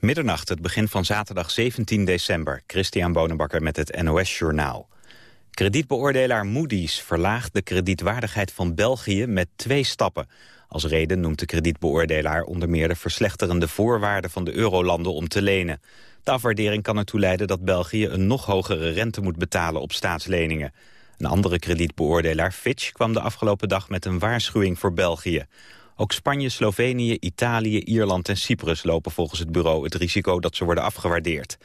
Middernacht, het begin van zaterdag 17 december. Christian Bonenbakker met het NOS Journaal. Kredietbeoordelaar Moody's verlaagt de kredietwaardigheid van België met twee stappen. Als reden noemt de kredietbeoordelaar onder meer de verslechterende voorwaarden van de eurolanden om te lenen. De afwaardering kan ertoe leiden dat België een nog hogere rente moet betalen op staatsleningen. Een andere kredietbeoordelaar, Fitch, kwam de afgelopen dag met een waarschuwing voor België. Ook Spanje, Slovenië, Italië, Ierland en Cyprus lopen volgens het bureau het risico dat ze worden afgewaardeerd.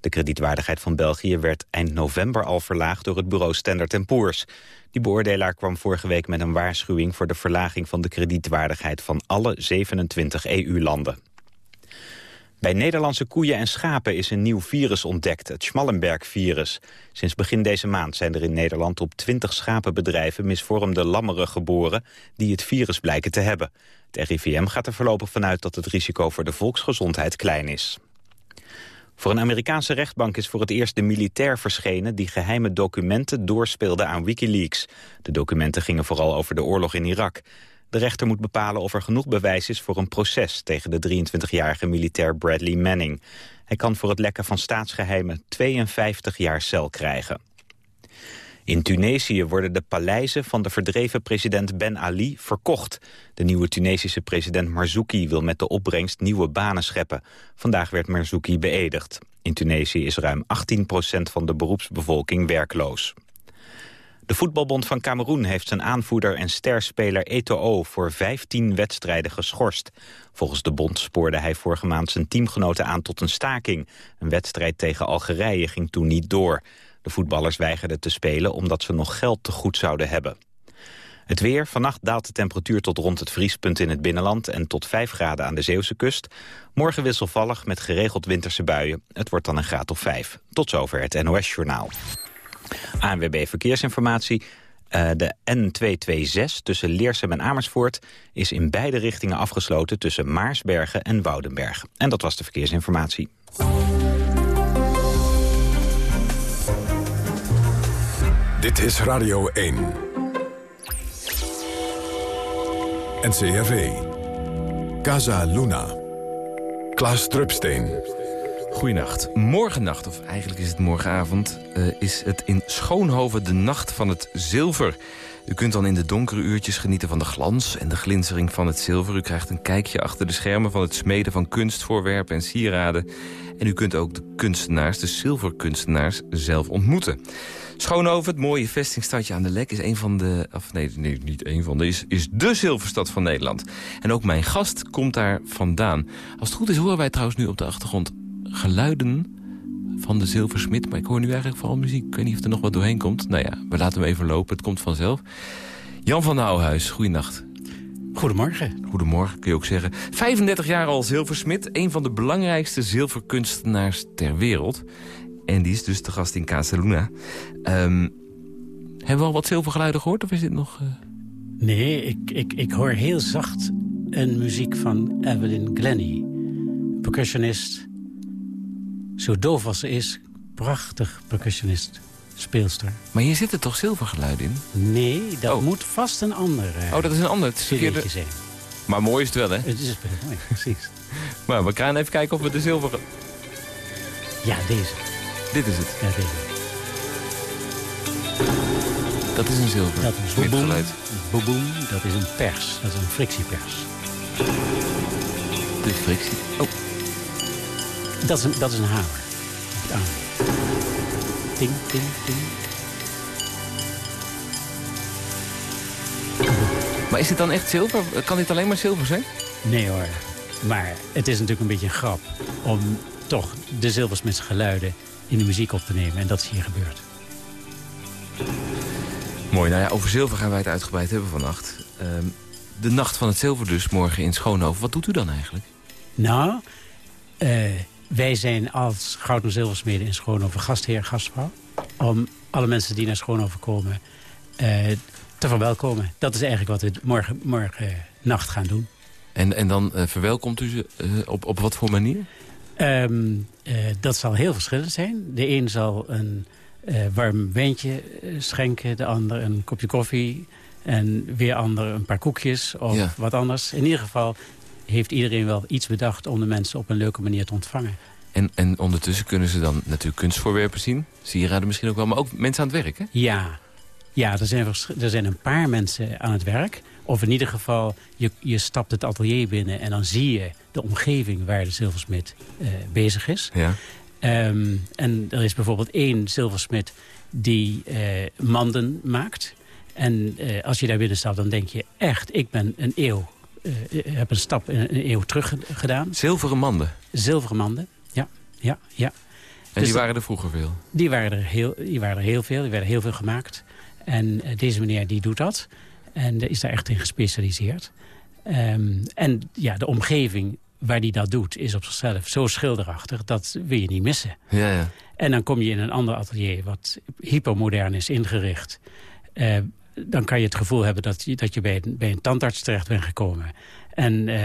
De kredietwaardigheid van België werd eind november al verlaagd door het bureau Standard Poor's. Die beoordelaar kwam vorige week met een waarschuwing voor de verlaging van de kredietwaardigheid van alle 27 EU-landen. Bij Nederlandse koeien en schapen is een nieuw virus ontdekt, het Schmallenberg-virus. Sinds begin deze maand zijn er in Nederland op 20 schapenbedrijven misvormde lammeren geboren die het virus blijken te hebben. Het RIVM gaat er voorlopig vanuit dat het risico voor de volksgezondheid klein is. Voor een Amerikaanse rechtbank is voor het eerst de militair verschenen... die geheime documenten doorspeelde aan Wikileaks. De documenten gingen vooral over de oorlog in Irak. De rechter moet bepalen of er genoeg bewijs is voor een proces... tegen de 23-jarige militair Bradley Manning. Hij kan voor het lekken van staatsgeheimen 52 jaar cel krijgen. In Tunesië worden de paleizen van de verdreven president Ben Ali verkocht. De nieuwe Tunesische president Marzouki wil met de opbrengst nieuwe banen scheppen. Vandaag werd Marzouki beëdigd. In Tunesië is ruim 18% van de beroepsbevolking werkloos. De voetbalbond van Cameroen heeft zijn aanvoerder en sterspeler Eto'o voor 15 wedstrijden geschorst. Volgens de bond spoorde hij vorige maand zijn teamgenoten aan tot een staking. Een wedstrijd tegen Algerije ging toen niet door. De voetballers weigerden te spelen omdat ze nog geld te goed zouden hebben. Het weer. Vannacht daalt de temperatuur tot rond het vriespunt in het binnenland... en tot 5 graden aan de Zeeuwse kust. Morgen wisselvallig met geregeld winterse buien. Het wordt dan een graad of 5. Tot zover het NOS-journaal. ANWB Verkeersinformatie. Uh, de N226 tussen Leersum en Amersfoort is in beide richtingen afgesloten tussen Maarsbergen en Woudenberg. En dat was de verkeersinformatie. Dit is Radio 1. NCRV. Casa Luna. Klaas Drupsteen. Goedenacht. Morgennacht, of eigenlijk is het morgenavond... Uh, is het in Schoonhoven de Nacht van het Zilver. U kunt dan in de donkere uurtjes genieten van de glans en de glinstering van het zilver. U krijgt een kijkje achter de schermen van het smeden van kunstvoorwerpen en sieraden. En u kunt ook de kunstenaars, de zilverkunstenaars, zelf ontmoeten. Schoonhoven, het mooie vestingstadje aan de Lek, is een van de... Of nee, nee niet een van de, is, is de zilverstad van Nederland. En ook mijn gast komt daar vandaan. Als het goed is horen wij trouwens nu op de achtergrond geluiden van de zilversmid. Maar ik hoor nu eigenlijk vooral muziek. Ik weet niet of er nog wat doorheen komt. Nou ja, we laten hem even lopen. Het komt vanzelf. Jan van Ouwhuis, goeienacht. Goedemorgen. Goedemorgen, kun je ook zeggen. 35 jaar al zilversmid. Een van de belangrijkste zilverkunstenaars ter wereld. En die is dus de gast in Casaluna. Um, hebben we al wat zilvergeluiden gehoord? Of is dit nog... Uh... Nee, ik, ik, ik hoor heel zacht een muziek van Evelyn Glennie. Percussionist. Zo doof als ze is. Prachtig percussionist. Speelster. Maar hier zitten toch zilvergeluiden in? Nee, dat oh. moet vast een ander uh, Oh, dat is een ander. Het verkeerde... zijn. Maar mooi is het wel, hè? Het is mooi, precies. maar we gaan even kijken of we de zilver... Ja, deze. Dit is het? Ja, deze. Dat is een zilver. Dat is een boeboem. Boeboem, dat is een pers. Dat is een frictiepers. De frictie. Oh. Dat is een, dat is een hamer. Ting, ting, ting. Maar is dit dan echt zilver? Kan dit alleen maar zilver zijn? Nee hoor. Maar het is natuurlijk een beetje een grap om toch de zilversmitsgeluiden in de muziek op te nemen. En dat is hier gebeurd. Mooi. Nou ja, over zilver gaan wij het uitgebreid hebben vannacht. Uh, de nacht van het zilver dus morgen in Schoonhoven. Wat doet u dan eigenlijk? Nou, uh, wij zijn als goud- en zilversmeden in Schoonhoven gastheer, gastvrouw. Om alle mensen die naar Schoonhoven komen uh, te verwelkomen. Dat is eigenlijk wat we morgen, morgen nacht gaan doen. En, en dan uh, verwelkomt u ze op, op wat voor manier? Um, dat zal heel verschillend zijn. De een zal een warm wijntje schenken. De ander een kopje koffie. En weer ander een paar koekjes of wat anders. In ieder geval heeft iedereen wel iets bedacht... om de mensen op een leuke manier te ontvangen. En, en ondertussen kunnen ze dan natuurlijk kunstvoorwerpen zien. Sieraden misschien ook wel, maar ook mensen aan het werk, hè? Ja, ja er, zijn, er zijn een paar mensen aan het werk. Of in ieder geval, je, je stapt het atelier binnen... en dan zie je de omgeving waar de zilversmid uh, bezig is. Ja. Um, en er is bijvoorbeeld één zilversmid die uh, manden maakt. En uh, als je daar binnen stapt, dan denk je echt... ik ben een eeuw, heb een stap een eeuw terug gedaan. Zilveren manden? Zilveren manden, ja. ja, ja. En dus die waren er vroeger veel? Die waren er heel, die waren er heel veel, die werden heel veel gemaakt. En deze meneer die doet dat. En is daar echt in gespecialiseerd. Um, en ja, de omgeving waar die dat doet, is op zichzelf zo schilderachtig... dat wil je niet missen. Ja, ja. En dan kom je in een ander atelier wat hypermodern is ingericht. Uh, dan kan je het gevoel hebben dat je, dat je bij, een, bij een tandarts terecht bent gekomen. En uh,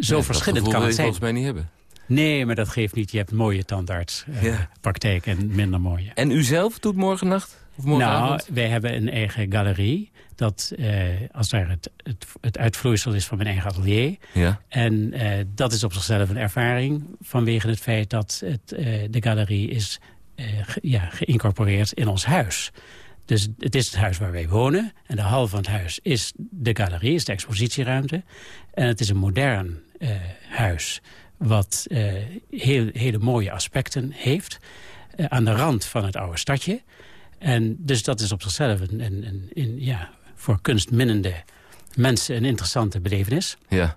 zo verschillend kan het zijn. volgens mij niet hebben. Nee, maar dat geeft niet. Je hebt mooie tandartspraktijk uh, ja. en minder mooie. En u zelf doet morgen nacht? Of nou, wij hebben een eigen galerie. Dat uh, als daar het, het, het, uitvloeisel is van mijn eigen atelier. Ja. En uh, dat is op zichzelf een ervaring. Vanwege het feit dat het, de galerie is ge, ja, geïncorporeerd in ons huis. Dus het is het huis waar wij wonen. En de hal van het huis is de galerie, is de expositieruimte. En het is een modern huis wat heel, hele mooie aspecten heeft. aan de rand van het oude stadje. En dus dat is op zichzelf een, een, een, een ja, voor kunstminnende mensen een interessante belevenis. Ja.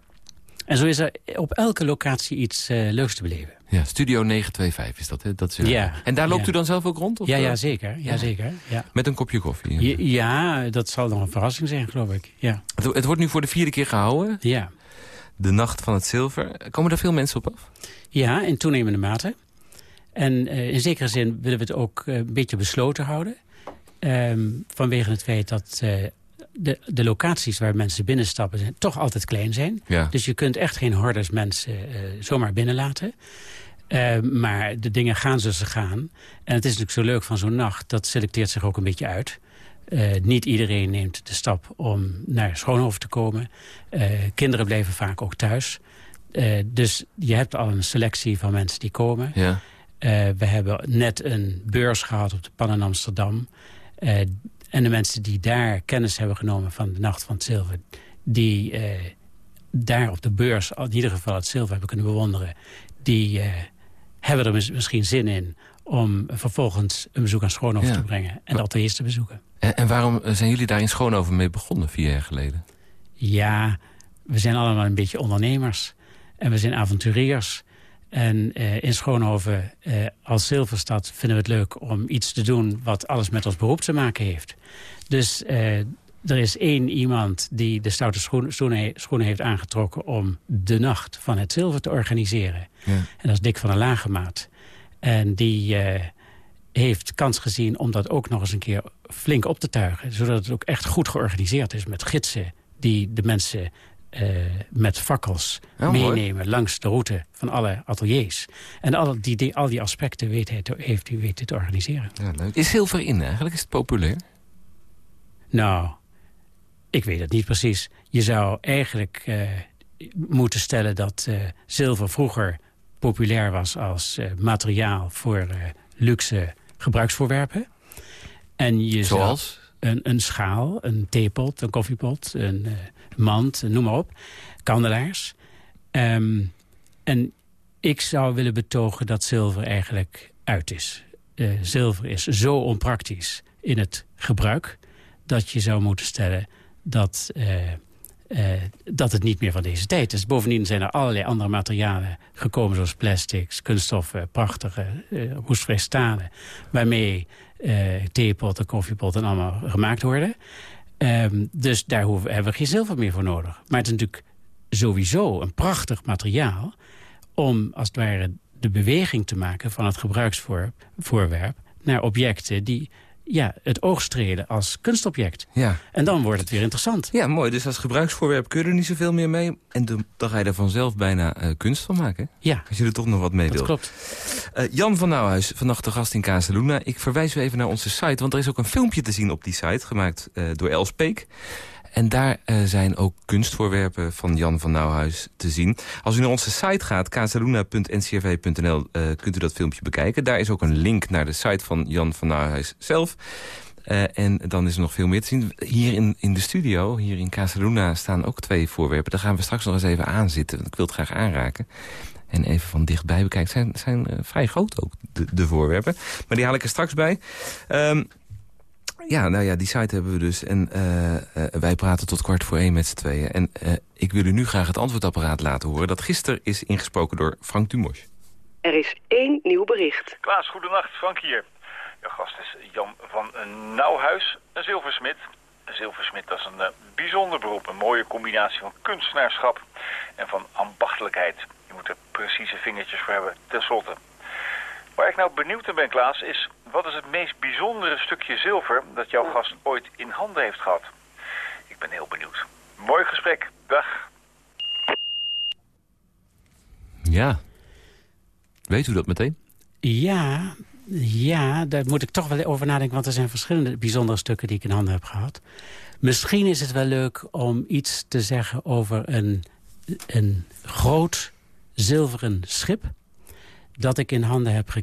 En zo is er op elke locatie iets leuks te beleven. Ja, Studio 925 is dat, hè? Dat is, ja. En daar loopt ja. u dan zelf ook rond? Of ja, ja, zeker. Ja, zeker ja. Met een kopje koffie? Ja, dat zal nog een verrassing zijn, geloof ik. Ja. Het, het, wordt nu voor de vierde keer gehouden? Ja. De Nacht van het Zilver. Komen er veel mensen op af? Ja, in toenemende mate. En uh, in zekere zin willen we het ook uh, een beetje besloten houden. Um, vanwege het feit dat uh, de, de locaties waar mensen binnenstappen zijn, toch altijd klein zijn. Ja. Dus je kunt echt geen hordes mensen uh, zomaar binnenlaten. Uh, maar de dingen gaan zoals ze gaan. En het is natuurlijk zo leuk van zo'n nacht, dat selecteert zich ook een beetje uit. Uh, niet iedereen neemt de stap om naar Schoonhoven te komen. Kinderen blijven vaak ook thuis. Dus je hebt al een selectie van mensen die komen. Ja. we hebben net een beurs gehad op de Pan in Amsterdam. En de mensen die daar kennis hebben genomen van de Nacht van het Zilver... die daar op de beurs in ieder geval het zilver hebben kunnen bewonderen... die hebben er misschien zin in om vervolgens een bezoek aan Schoonhoven Ja. te brengen. En dat eerst te bezoeken. En, en waarom zijn jullie daar in Schoonhoven mee begonnen, vier jaar geleden? Ja, we zijn allemaal een beetje ondernemers. En we zijn avonturiers. En uh, in Schoonhoven uh, als Zilverstad vinden we het leuk om iets te doen... wat alles met ons beroep te maken heeft. Dus uh, er is één iemand die de stoute schoenen, schoenen, schoenen heeft aangetrokken... om de nacht van het zilver te organiseren. Ja. En dat is Dick van der Lagemaat. En die heeft kans gezien om dat ook nog eens een keer flink op te tuigen. Zodat het ook echt goed georganiseerd is met gidsen... die de mensen uh, met fakkels Oh, meenemen mooi. langs de route van alle ateliers. En al die, die, al die aspecten weet hij te, heeft hij weten te organiseren. Ja, leuk. Is zilver in eigenlijk? Is het populair? Nou, ik weet het niet precies. Je zou eigenlijk uh, moeten stellen dat uh, zilver vroeger populair was als materiaal voor luxe gebruiksvoorwerpen. En je Zoals? Een, een schaal, een theepot, een koffiepot, een mand, noem maar op. Kandelaars. Um, en ik zou willen betogen dat zilver eigenlijk uit is. Uh, zilver is zo onpraktisch in het gebruik... dat je zou moeten stellen dat, uh, uh, dat het niet meer van deze tijd is. Bovendien zijn er allerlei andere materialen gekomen... zoals plastics, kunststoffen, prachtige uh, roestvrij stalen... waarmee theepotten, koffiepotten allemaal gemaakt worden. Um, dus daar hoeven, hebben we geen zilver meer voor nodig. Maar het is natuurlijk sowieso een prachtig materiaal... om als het ware de beweging te maken van het gebruiksvoorwerp... naar objecten die ja, het oog strelen als kunstobject. Ja. En dan wordt het weer interessant. Ja, mooi. Dus als gebruiksvoorwerp kun je er niet zoveel meer mee. En dan, dan ga je er vanzelf bijna uh, kunst van maken. Ja. Als je er toch nog wat mee dat wil. klopt. Uh, Jan van Nouwhuis, vannacht de gast in Casaluna. Ik verwijs u even naar onze site, want er is ook een filmpje te zien op die site. Gemaakt uh, door Els Peek. En daar uh, zijn ook kunstvoorwerpen van Jan van Nauwhuis te zien. Als u naar onze site gaat, casaluna.ncrv.nl, uh, kunt u dat filmpje bekijken. Daar is ook een link naar de site van Jan van Nauwhuis zelf. Uh, en dan is er nog veel meer te zien. Hier in, in de studio, hier in Casaluna, staan ook twee voorwerpen. Daar gaan we straks nog eens even aan zitten. Ik wil het graag aanraken en even van dichtbij bekijken... zijn, zijn vrij groot ook, de, de, voorwerpen. Maar die haal ik er straks bij. Um, ja, nou ja, die site hebben we dus. En uh, uh, wij praten tot kwart voor één met z'n tweeën. En ik wil u nu graag het antwoordapparaat laten horen... dat gisteren is ingesproken door Frank Dumos. Er is één nieuw bericht. Klaas, goedenacht. Frank hier. Jouw gast is Jan van Nauwhuis, een zilversmid. Een zilversmid dat is een bijzonder beroep. Een mooie combinatie van kunstenaarschap en van ambachtelijkheid. Je moet er precieze vingertjes voor hebben, ten slotte. Waar ik nou benieuwd naar ben, Klaas, is... wat is het meest bijzondere stukje zilver dat jouw gast ooit in handen heeft gehad? Ik ben heel benieuwd. Mooi gesprek. Dag. Ja. Weet u dat meteen? Ja, ja, daar moet ik toch wel over nadenken... want er zijn verschillende bijzondere stukken die ik in handen heb gehad. Misschien is het wel leuk om iets te zeggen over een, een groot zilveren schip... dat ik in handen heb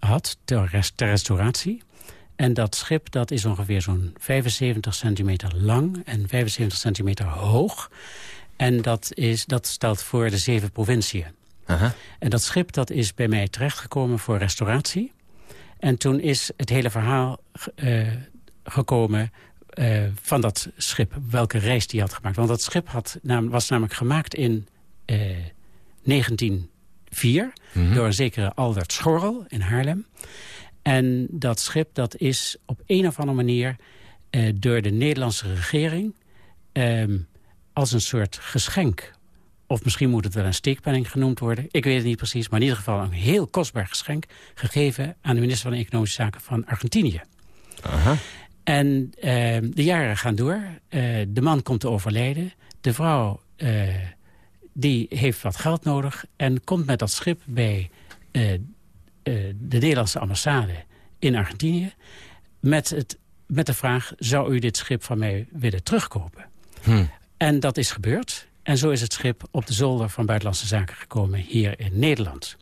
gehad ter, rest, ter restauratie. En dat schip dat is ongeveer zo'n 75 centimeter lang en 75 centimeter hoog. En dat, is, dat stelt voor de zeven provinciën. Aha. En dat schip dat is bij mij terechtgekomen voor restauratie. En toen is het hele verhaal uh, gekomen uh, van dat schip. Welke reis die had gemaakt. Want dat schip had, was namelijk gemaakt in uh, 1904... Mm -hmm. door een zekere Albert Schorrel in Haarlem. En dat schip dat is op een of andere manier... Uh, door de Nederlandse regering... Um, als een soort geschenk of misschien moet het wel een steekpenning genoemd worden. Ik weet het niet precies, maar in ieder geval een heel kostbaar geschenk... gegeven aan de minister van Economische Zaken van Argentinië. Aha. En uh, de jaren gaan door. Uh, de man komt te overlijden. De vrouw uh, die heeft wat geld nodig... en komt met dat schip bij de Nederlandse ambassade in Argentinië... Met, het, met de vraag, zou u dit schip van mij willen terugkopen? Hm. En dat is gebeurd. En zo is het schip op de zolder van Buitenlandse Zaken gekomen hier in Nederland.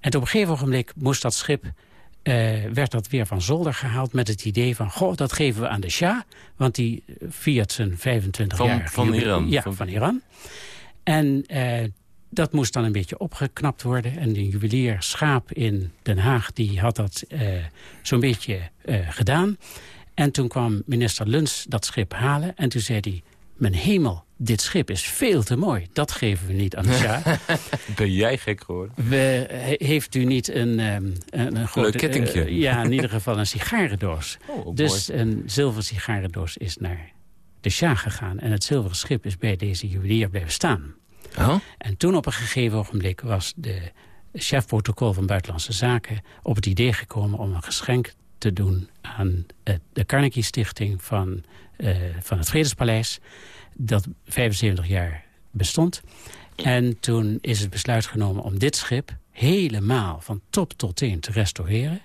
En op een gegeven ogenblik moest dat schip, uh, werd dat weer van zolder gehaald met het idee van... goh, dat geven we aan de Shah, want die viert zijn 25 van, jaar... Van Iran. Ja, van, van Iran. En uh, dat moest dan een beetje opgeknapt worden. En de juwelier Schaap in Den Haag, die had dat uh, zo'n beetje gedaan. En toen kwam minister Luns dat schip halen en toen zei hij... mijn hemel, dit schip is veel te mooi. Dat geven we niet aan de Shah. ben jij gek geworden? We, heeft u niet een... Um, een, een kettingje. Uh, ja, in ieder geval een sigarendoos. Oh, dus mooi. een zilveren sigarendoos is naar de Shah gegaan. En het zilveren schip is bij deze juwelier blijven staan. Oh? En toen op een gegeven ogenblik was de chef protocol van Buitenlandse Zaken... op het idee gekomen om een geschenk te doen aan de Carnegie Stichting van, uh, van het Vredespaleis dat 75 jaar bestond. En toen is het besluit genomen om dit schip helemaal van top tot teen te restaureren.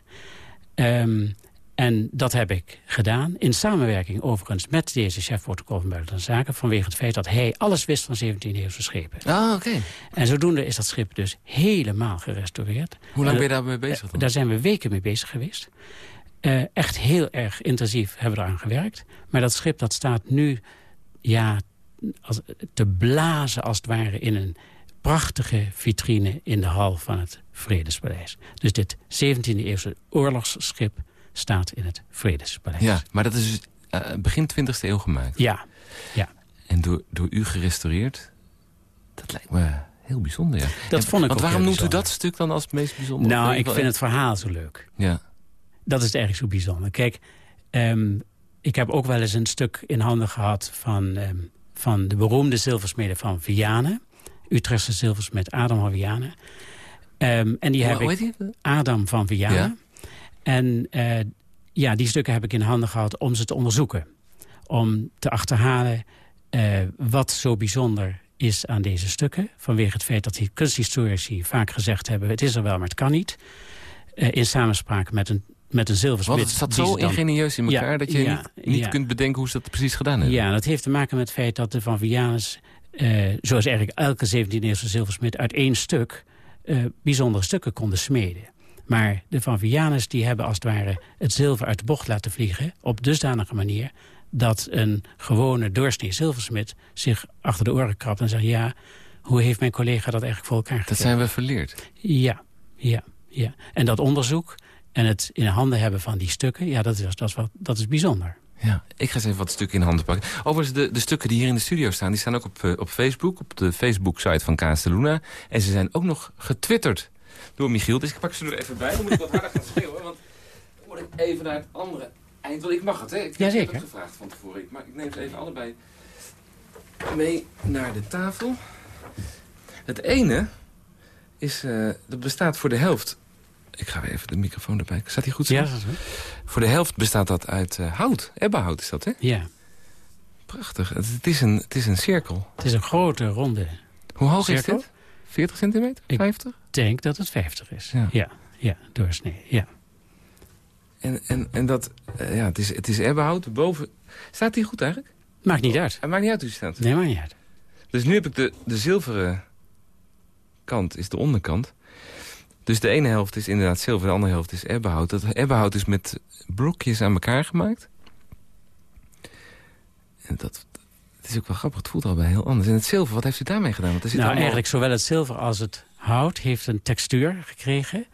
Um, en dat heb ik gedaan, in samenwerking overigens met deze chef-protocol van Buitenlandse Zaken... vanwege het feit dat hij alles wist van 17e-eeuwse schepen. Ah, oké. Okay. En zodoende is dat schip dus helemaal gerestaureerd. Hoe lang ben je daarmee bezig dan? Daar zijn we weken mee bezig geweest. Uh, echt heel erg intensief hebben we eraan gewerkt. Maar dat schip dat staat nu ja, als, te blazen als het ware in een prachtige vitrine in de hal van het Vredespaleis. Dus dit 17e-eeuwse oorlogsschip staat in het Vredespaleis. Ja, maar dat is uh, begin 20e eeuw gemaakt? Ja, ja. En door, door u gerestaureerd? Dat lijkt me heel bijzonder, ja. Dat en, vond ik Want waarom noemt u dat stuk dan als het meest bijzonder? Nou, ik vind het verhaal zo leuk. Ja. Dat is eigenlijk zo bijzonder. Kijk, um, ik heb ook wel eens een stuk in handen gehad van... Um, van de beroemde zilversmeden van Vianen. Utrechtse zilversmed Adam van Vianen. Um, en die hoe, heb ik? Adam van Vianen. En uh, ja, die stukken heb ik in handen gehad om ze te onderzoeken. Om te achterhalen uh, wat zo bijzonder is aan deze stukken. Vanwege het feit dat die kunsthistorici vaak gezegd hebben... het is er wel, maar het kan niet. Uh, in samenspraak met een met een zilversmid... Want het zat zo dan- ingenieus in elkaar... Ja, dat je ja, niet, niet ja. kunt bedenken hoe ze dat precies gedaan hebben. Ja, dat heeft te maken met het feit dat de Van Vianus... eh, zoals eigenlijk elke 17e-eeuwse zilversmid... uit één stuk eh, bijzondere stukken konden smeden. Maar de Van Vianus die hebben als het ware het zilver uit de bocht laten vliegen... op dusdanige manier dat een gewone doorsnee zilversmid... zich achter de oren krabt en zegt... ja, hoe heeft mijn collega dat eigenlijk voor elkaar Dat gekregen? zijn we verleerd. Ja, ja, ja. En dat onderzoek en het in handen hebben van die stukken... ja, dat is, dat is, wel, dat is bijzonder. Ja, ik ga eens even wat stukken in handen pakken. Overigens, de, de stukken die hier in de studio staan... die staan ook op, eh, op Facebook, op de Facebook-site van Kaas de Luna. En ze zijn ook nog getwitterd door Michiel. Dus ik pak ze er even bij. Dan moet ik wat harder gaan schreeuwen. Want dan moet ik even naar het andere eind. Want ik mag het, hè? Ik Jazeker. heb het gevraagd van tevoren. Maar ik neem ze even allebei mee naar de tafel. Het ene is, eh, dat bestaat voor de helft... Ik ga weer even de microfoon erbij. Staat hij goed zo? Ja, dat is goed. Voor de helft bestaat dat uit eh, hout. Ebbenhout is dat, hè? Ja, Prachtig. Het, het is een, het is een cirkel. het is een grote ronde. Hoe hoog Cirkel? is dit? 40 centimeter? Ik- 50? Denk dat het 50 is. Ja. Ja, ja, doorsnee. Ja. En, en, en dat, eh, ja, het is, het is ebbenhout. Boven, staat die goed eigenlijk? Maakt niet uit. Het maakt niet uit hoe die staat. Nee, maakt niet uit. Dus nu heb ik de, de zilveren kant, is de onderkant. Dus de ene helft is inderdaad zilver, de andere helft is ebbenhout. Dat ebbenhout is met blokjes aan elkaar gemaakt. En dat, het is ook wel grappig, het voelt al bij heel anders. En het zilver, wat heeft u daarmee gedaan? Want er zit Nou, allemaal- eigenlijk zowel het zilver als het hout heeft een textuur gekregen...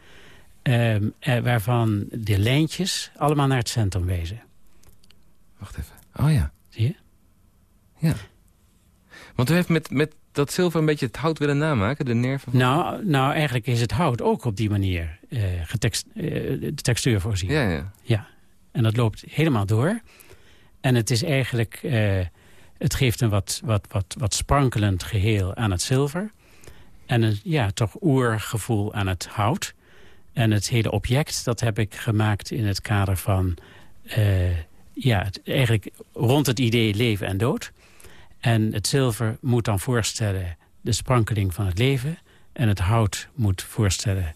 ehm, eh, waarvan de lijntjes allemaal naar het centrum wezen. Wacht even. Oh ja. Zie je? Ja. Want u heeft met, met dat zilver een beetje het hout willen namaken, de nerven van... Nou, nou, eigenlijk is het hout ook op die manier eh, getext, eh, de textuur voorzien. Ja, ja. Ja, en dat loopt helemaal door. En het is eigenlijk... eh, het geeft een wat, wat, wat, wat sprankelend geheel aan het zilver. En een ja, toch oergevoel aan het hout. En het hele object, dat heb ik gemaakt in het kader van... eh, ja, het, eigenlijk rond het idee leven en dood. En het zilver moet dan voorstellen de sprankeling van het leven. En het hout moet voorstellen...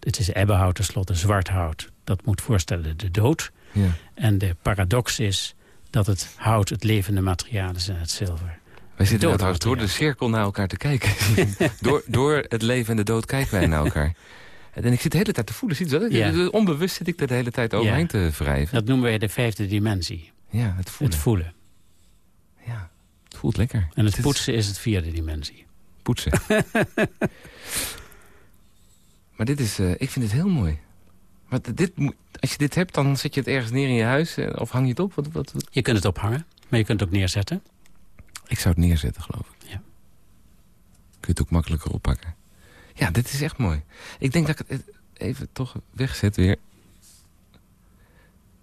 Het is ebbenhout tenslotte, zwart hout. Dat moet voorstellen de dood. ja. En de paradox is dat het hout het levende materiaal is en het zilver. Wij zitten trouwens door de cirkel naar elkaar te kijken. door, door het leven en de dood kijken wij naar elkaar. En ik zit de hele tijd te voelen. Ziet dat? Ja. Onbewust zit ik er de hele tijd overheen Ja. te wrijven. Dat noemen wij de vijfde dimensie. Ja, het voelen. Het voelen. ja, het voelt lekker. En het poetsen is het vierde dimensie. Poetsen. maar dit is, eh, ik vind het heel mooi. Maar dit, als je dit hebt, dan zet je het ergens neer in je huis. eh, Of hang je het op? Wat, wat, wat? Je kunt het ophangen, maar je kunt het ook neerzetten. Ik zou het neerzetten, geloof ik. Ja. Kun je het ook makkelijker oppakken. Ja, dit is echt mooi. Ik denk dat ik het even toch wegzet weer.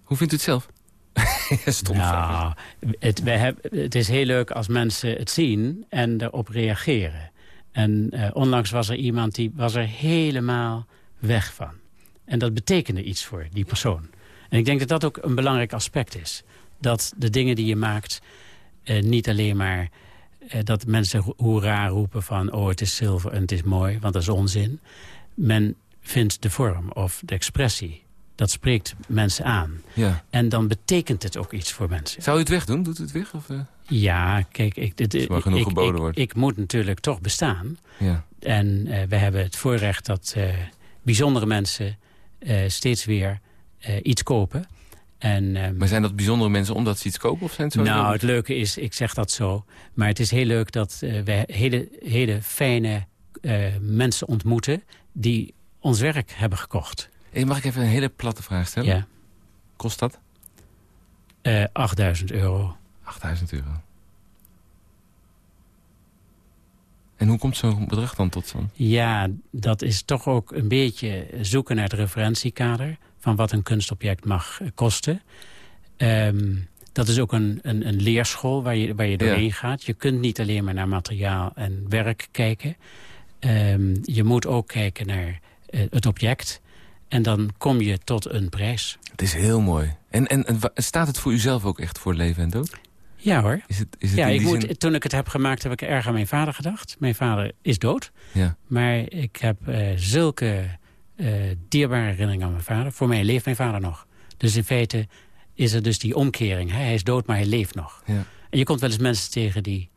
Hoe vindt u het zelf? Stom. Nou, het, wij hebben, het is heel leuk als mensen het zien en erop reageren. En eh, onlangs was er iemand die was er helemaal weg van. En dat betekende iets voor die persoon. En ik denk dat dat ook een belangrijk aspect is. Dat de dingen die je maakt eh, niet alleen maar... eh, dat mensen ho- hoera roepen van... oh, het is zilver en het is mooi, want dat is onzin. Men vindt de vorm of de expressie. Dat spreekt mensen aan. Ja. En dan betekent het ook iets voor mensen. Zou u het wegdoen? Doet u het weg? Of, eh? Ja, kijk, ik, dit, ik, ik, moet natuurlijk toch bestaan. Ja. En we hebben het voorrecht dat bijzondere mensen steeds weer iets kopen. En, ehm, Maar zijn dat bijzondere mensen omdat ze iets kopen? Of zijn het zo nou, het leuke is, ik zeg dat zo... maar het is heel leuk dat eh, we hele, hele fijne eh, mensen ontmoeten... die ons werk hebben gekocht. Hey, mag ik even een hele platte vraag stellen? Ja, Kost dat? eh 8000 euro. 8000 euro. En hoe komt zo'n bedrag dan tot stand? Ja, dat is toch ook een beetje zoeken naar het referentiekader... van wat een kunstobject mag eh, kosten. Ehm, dat is ook een, een, een leerschool waar je, waar je doorheen gaat. Je kunt niet alleen maar naar materiaal en werk kijken. Ehm, je moet ook kijken naar eh, het object. En dan kom je tot een prijs. Het is heel mooi. En, en, en staat het voor uzelf ook echt voor leven en dood? Ja hoor. Is het, is het Ja, ik moet, zin... toen ik het heb gemaakt heb ik erg aan mijn vader gedacht. Mijn vader is dood. Ja. Maar ik heb eh, zulke dierbare herinnering aan mijn vader. Voor mij leeft mijn vader nog. Dus in feite is er dus die omkering. Hè? Hij is dood, maar hij leeft nog. Ja. En je komt wel eens mensen tegen die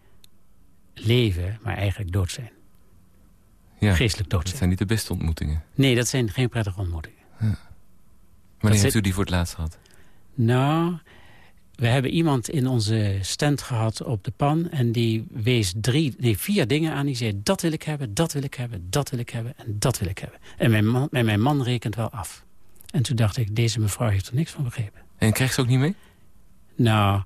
leven, maar eigenlijk dood zijn. Ja. Geestelijk dood Dat zijn. zijn niet de beste ontmoetingen. Nee, dat zijn geen prettige ontmoetingen. Wanneer zit- heeft u die voor het laatst gehad? Nou, we hebben iemand in onze stand gehad op de pan... en die wees drie, nee, vier dingen aan. Die zei, dat wil ik hebben, dat wil ik hebben, dat wil ik hebben en dat wil ik hebben. En mijn man, en mijn man rekent wel af. En toen dacht ik, deze mevrouw heeft er niks van begrepen. En krijgt ze ook niet mee? Nou,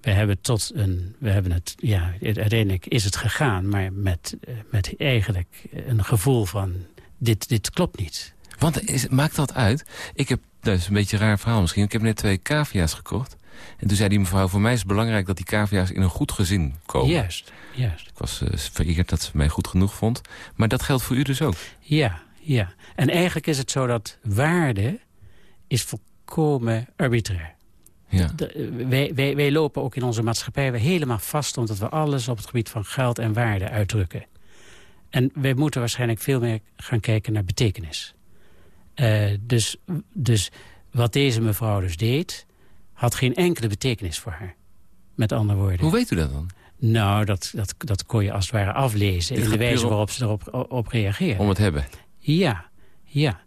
we hebben tot een... We hebben het, ja, uiteindelijk is het gegaan, maar met, eh, met eigenlijk een gevoel van... Dit, dit klopt niet. Want is, maakt dat uit? Ik heb, dat is een beetje een raar verhaal misschien. Ik heb net twee cavia's gekocht. En toen zei die mevrouw, voor mij is het belangrijk dat die cavia's in een goed gezin komen. Juist, juist. Ik was eh, vereerd dat ze mij goed genoeg vond. Maar dat geldt voor u dus ook. Ja, ja. En eigenlijk is het zo dat waarde is volkomen arbitrair. Ja. Wij, wij, wij lopen ook in onze maatschappij weer helemaal vast... omdat we alles op het gebied van geld en waarde uitdrukken. En wij moeten waarschijnlijk veel meer gaan kijken naar betekenis. Eh, dus, dus wat deze mevrouw dus deed... had geen enkele betekenis voor haar. Met andere woorden. Hoe weet u dat dan? Nou, dat, dat, dat kon je als het ware aflezen... Dit in de wijze op- waarop ze erop op reageerde. Om het hebben. Ja, ja.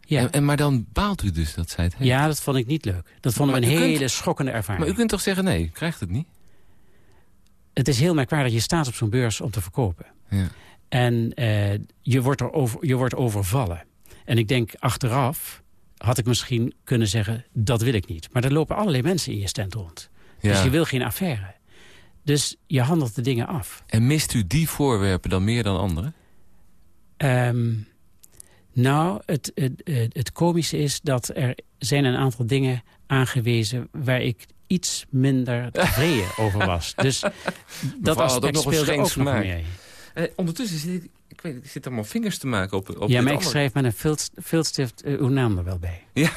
Ja. En, en, maar dan baalt u dus dat zij het heeft. ja, dat vond ik niet leuk. Dat vonden we Maar een kunt- hele schokkende ervaring. Maar u kunt toch zeggen nee, u krijgt het niet? Het is heel merkwaardig, je staat op zo'n beurs om te verkopen. Ja. En eh, je, wordt er over, je wordt overvallen. En ik denk, achteraf had ik misschien kunnen zeggen... dat wil ik niet. Maar er lopen allerlei mensen in je stand rond. Ja. Dus je wil geen affaire. Dus je handelt de dingen af. En mist u die voorwerpen dan meer dan andere? Ehm, nou, het, het, het, het komische is dat er zijn een aantal dingen aangewezen... waar ik iets minder tevreden over was. Dus dat had ook aspect nog een speelde streng ook nog mee. Eh, ondertussen zit ik weet ik zit allemaal vingers te maken op, op ja, maar ik andere- schrijf met een vilt- viltstift eh, uw naam er wel bij. Ja,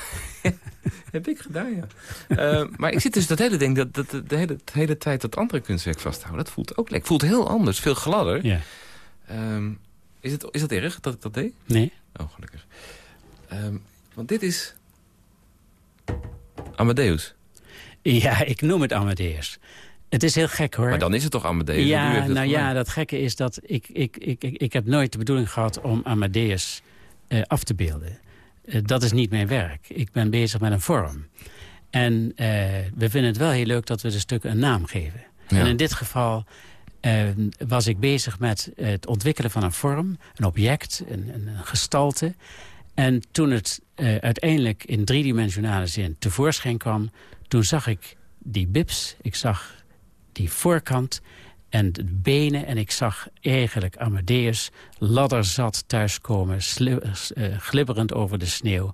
heb ik gedaan, ja. Eh, maar ik zit dus dat hele ding, dat, dat, de, hele, de hele tijd dat andere kunstwerk vasthouden. Dat voelt ook lekker. Voelt heel anders, veel gladder. Ja. Ehm, is, het, is dat erg dat ik dat deed? Nee? Oh, gelukkig. Ehm, want dit is Amadeus. Ja, ik noem het Amadeus. Het is heel gek hoor. Maar dan is het toch Amadeus? ja, nou ja, dat gekke is dat ik, ik, ik, ik, ik heb nooit de bedoeling gehad om Amadeus eh, af te beelden. Eh, dat is niet mijn werk. Ik ben bezig met een vorm. En eh, we vinden het wel heel leuk dat we de stukken een naam geven. Ja. En in dit geval eh, was ik bezig met het ontwikkelen van een vorm, een object, een, een, een gestalte. En toen het uiteindelijk in driedimensionale zin tevoorschijn kwam... toen zag ik die bips, ik zag die voorkant en de benen... en ik zag eigenlijk Amadeus ladderzat thuiskomen... sli- eh, glibberend over de sneeuw,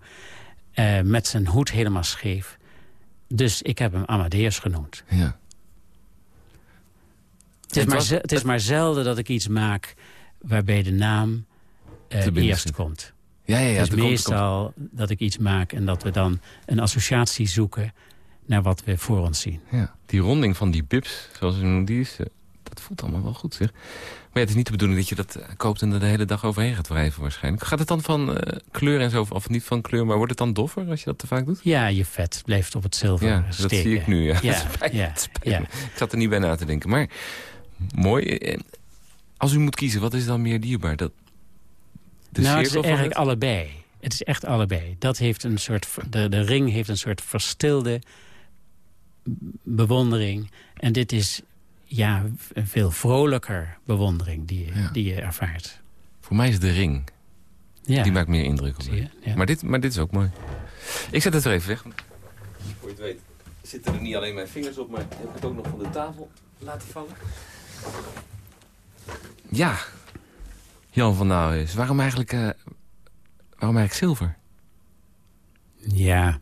eh, met zijn hoed helemaal scheef. Dus ik heb hem Amadeus genoemd. Ja. Het is, Het maar, was- het is maar zelden dat ik iets maak waarbij de naam eh, eerst komt. Ja, ja, ja. het is komt- er meestal dat ik iets maak en dat we dan een associatie zoeken naar wat we voor ons zien. ja. Die ronding van die bips, zoals u noemt, die is... eh, dat voelt allemaal wel goed, zeg. Maar ja, het is niet de bedoeling dat je dat eh, koopt en er de hele dag overheen gaat wrijven waarschijnlijk. Gaat het dan van eh, kleur en zo, of niet van kleur, maar wordt het dan doffer als je dat te vaak doet? Ja, je vet blijft op het zilver Ja, steken. dat zie ik nu, ja. Ja, spijt ja, spijt. Ik zat er niet bij na te denken. Maar mooi. Als u moet kiezen, wat is dan meer dierbaar? Dat, de nou, het is eigenlijk het? allebei. Het is echt allebei. Dat heeft een soort, de, de ring heeft een soort verstilde bewondering. En dit is ja, een veel vrolijker bewondering die, je- Ja. die je ervaart. Voor mij is de ring. Ja, Die maakt meer indruk op mij. je? Ja. Maar, dit, maar dit is ook mooi. Ik zet het er even weg. Voor je het weet zitten er niet alleen mijn vingers op, maar heb ik het ook nog van de tafel laten vallen. Ja. Jan van Nouwes, waarom eigenlijk, eh, waarom eigenlijk zilver? ja.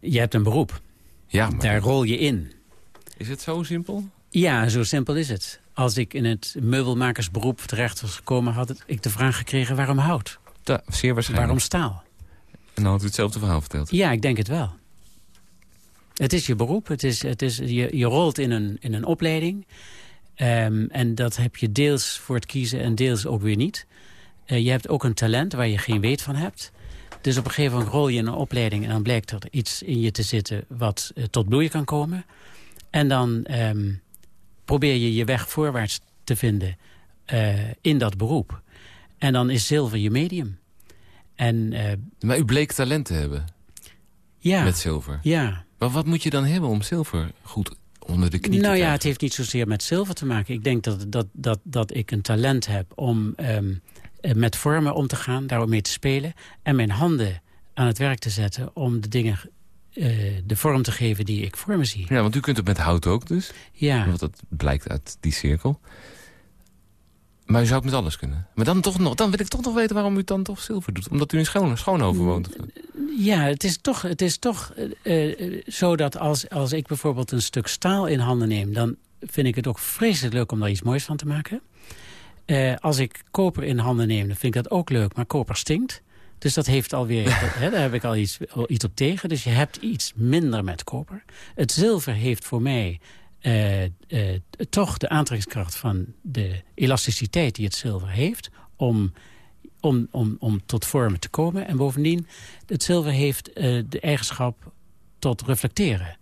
Je hebt een beroep. Ja, maar Daar rol je in. is het zo simpel? Ja, zo simpel is het. Als ik in het meubelmakersberoep terecht was gekomen... had ik de vraag gekregen waarom hout? Ja, zeer waarschijnlijk. Waarom staal? En dan had u hetzelfde verhaal verteld. Ja, ik denk het wel. Het is je beroep. Het is, het is, je, je rolt in een, in een opleiding. Ehm, en dat heb je deels voor het kiezen en deels ook weer niet. Eh, je hebt ook een talent waar je geen weet van hebt. Dus op een gegeven moment rol je in een opleiding... en dan blijkt er iets in je te zitten wat eh, tot bloei kan komen. En dan ehm, probeer je je weg voorwaarts te vinden eh, in dat beroep. En dan is zilver je medium. En, eh, Maar u bleek talent te hebben ja, met zilver. ja, Maar wat moet je dan hebben om zilver goed onder de knie te Nou ja, krijgen? het heeft niet zozeer met zilver te maken. Ik denk dat, dat, dat, dat ik een talent heb om ehm, eh, met vormen om te gaan, daarmee te spelen. En mijn handen aan het werk te zetten om de dingen eh, de vorm te geven die ik voor me zie. Ja, want u kunt het met hout ook dus. Ja, Want dat blijkt uit die cirkel. Maar u zou het met alles kunnen. Maar dan, toch nog, dan wil ik toch nog weten waarom u dan toch zilver doet. Omdat u in Schoon, Schoonhoven woont. zo. ja het is toch, het is toch eh, eh, zo dat als, als ik bijvoorbeeld een stuk staal in handen neem... dan vind ik het ook vreselijk leuk om daar iets moois van te maken. Eh, als ik koper in handen neem, dan vind ik dat ook leuk. Maar koper stinkt. Dus dat heeft alweer, hè, daar heb ik al iets, al iets op tegen. Dus je hebt iets minder met koper. Het zilver heeft voor mij eh, eh, toch de aantrekkingskracht van de elasticiteit die het zilver heeft... om, om, om, om tot vormen te komen. En bovendien, het zilver heeft eh, de eigenschap tot reflecteren.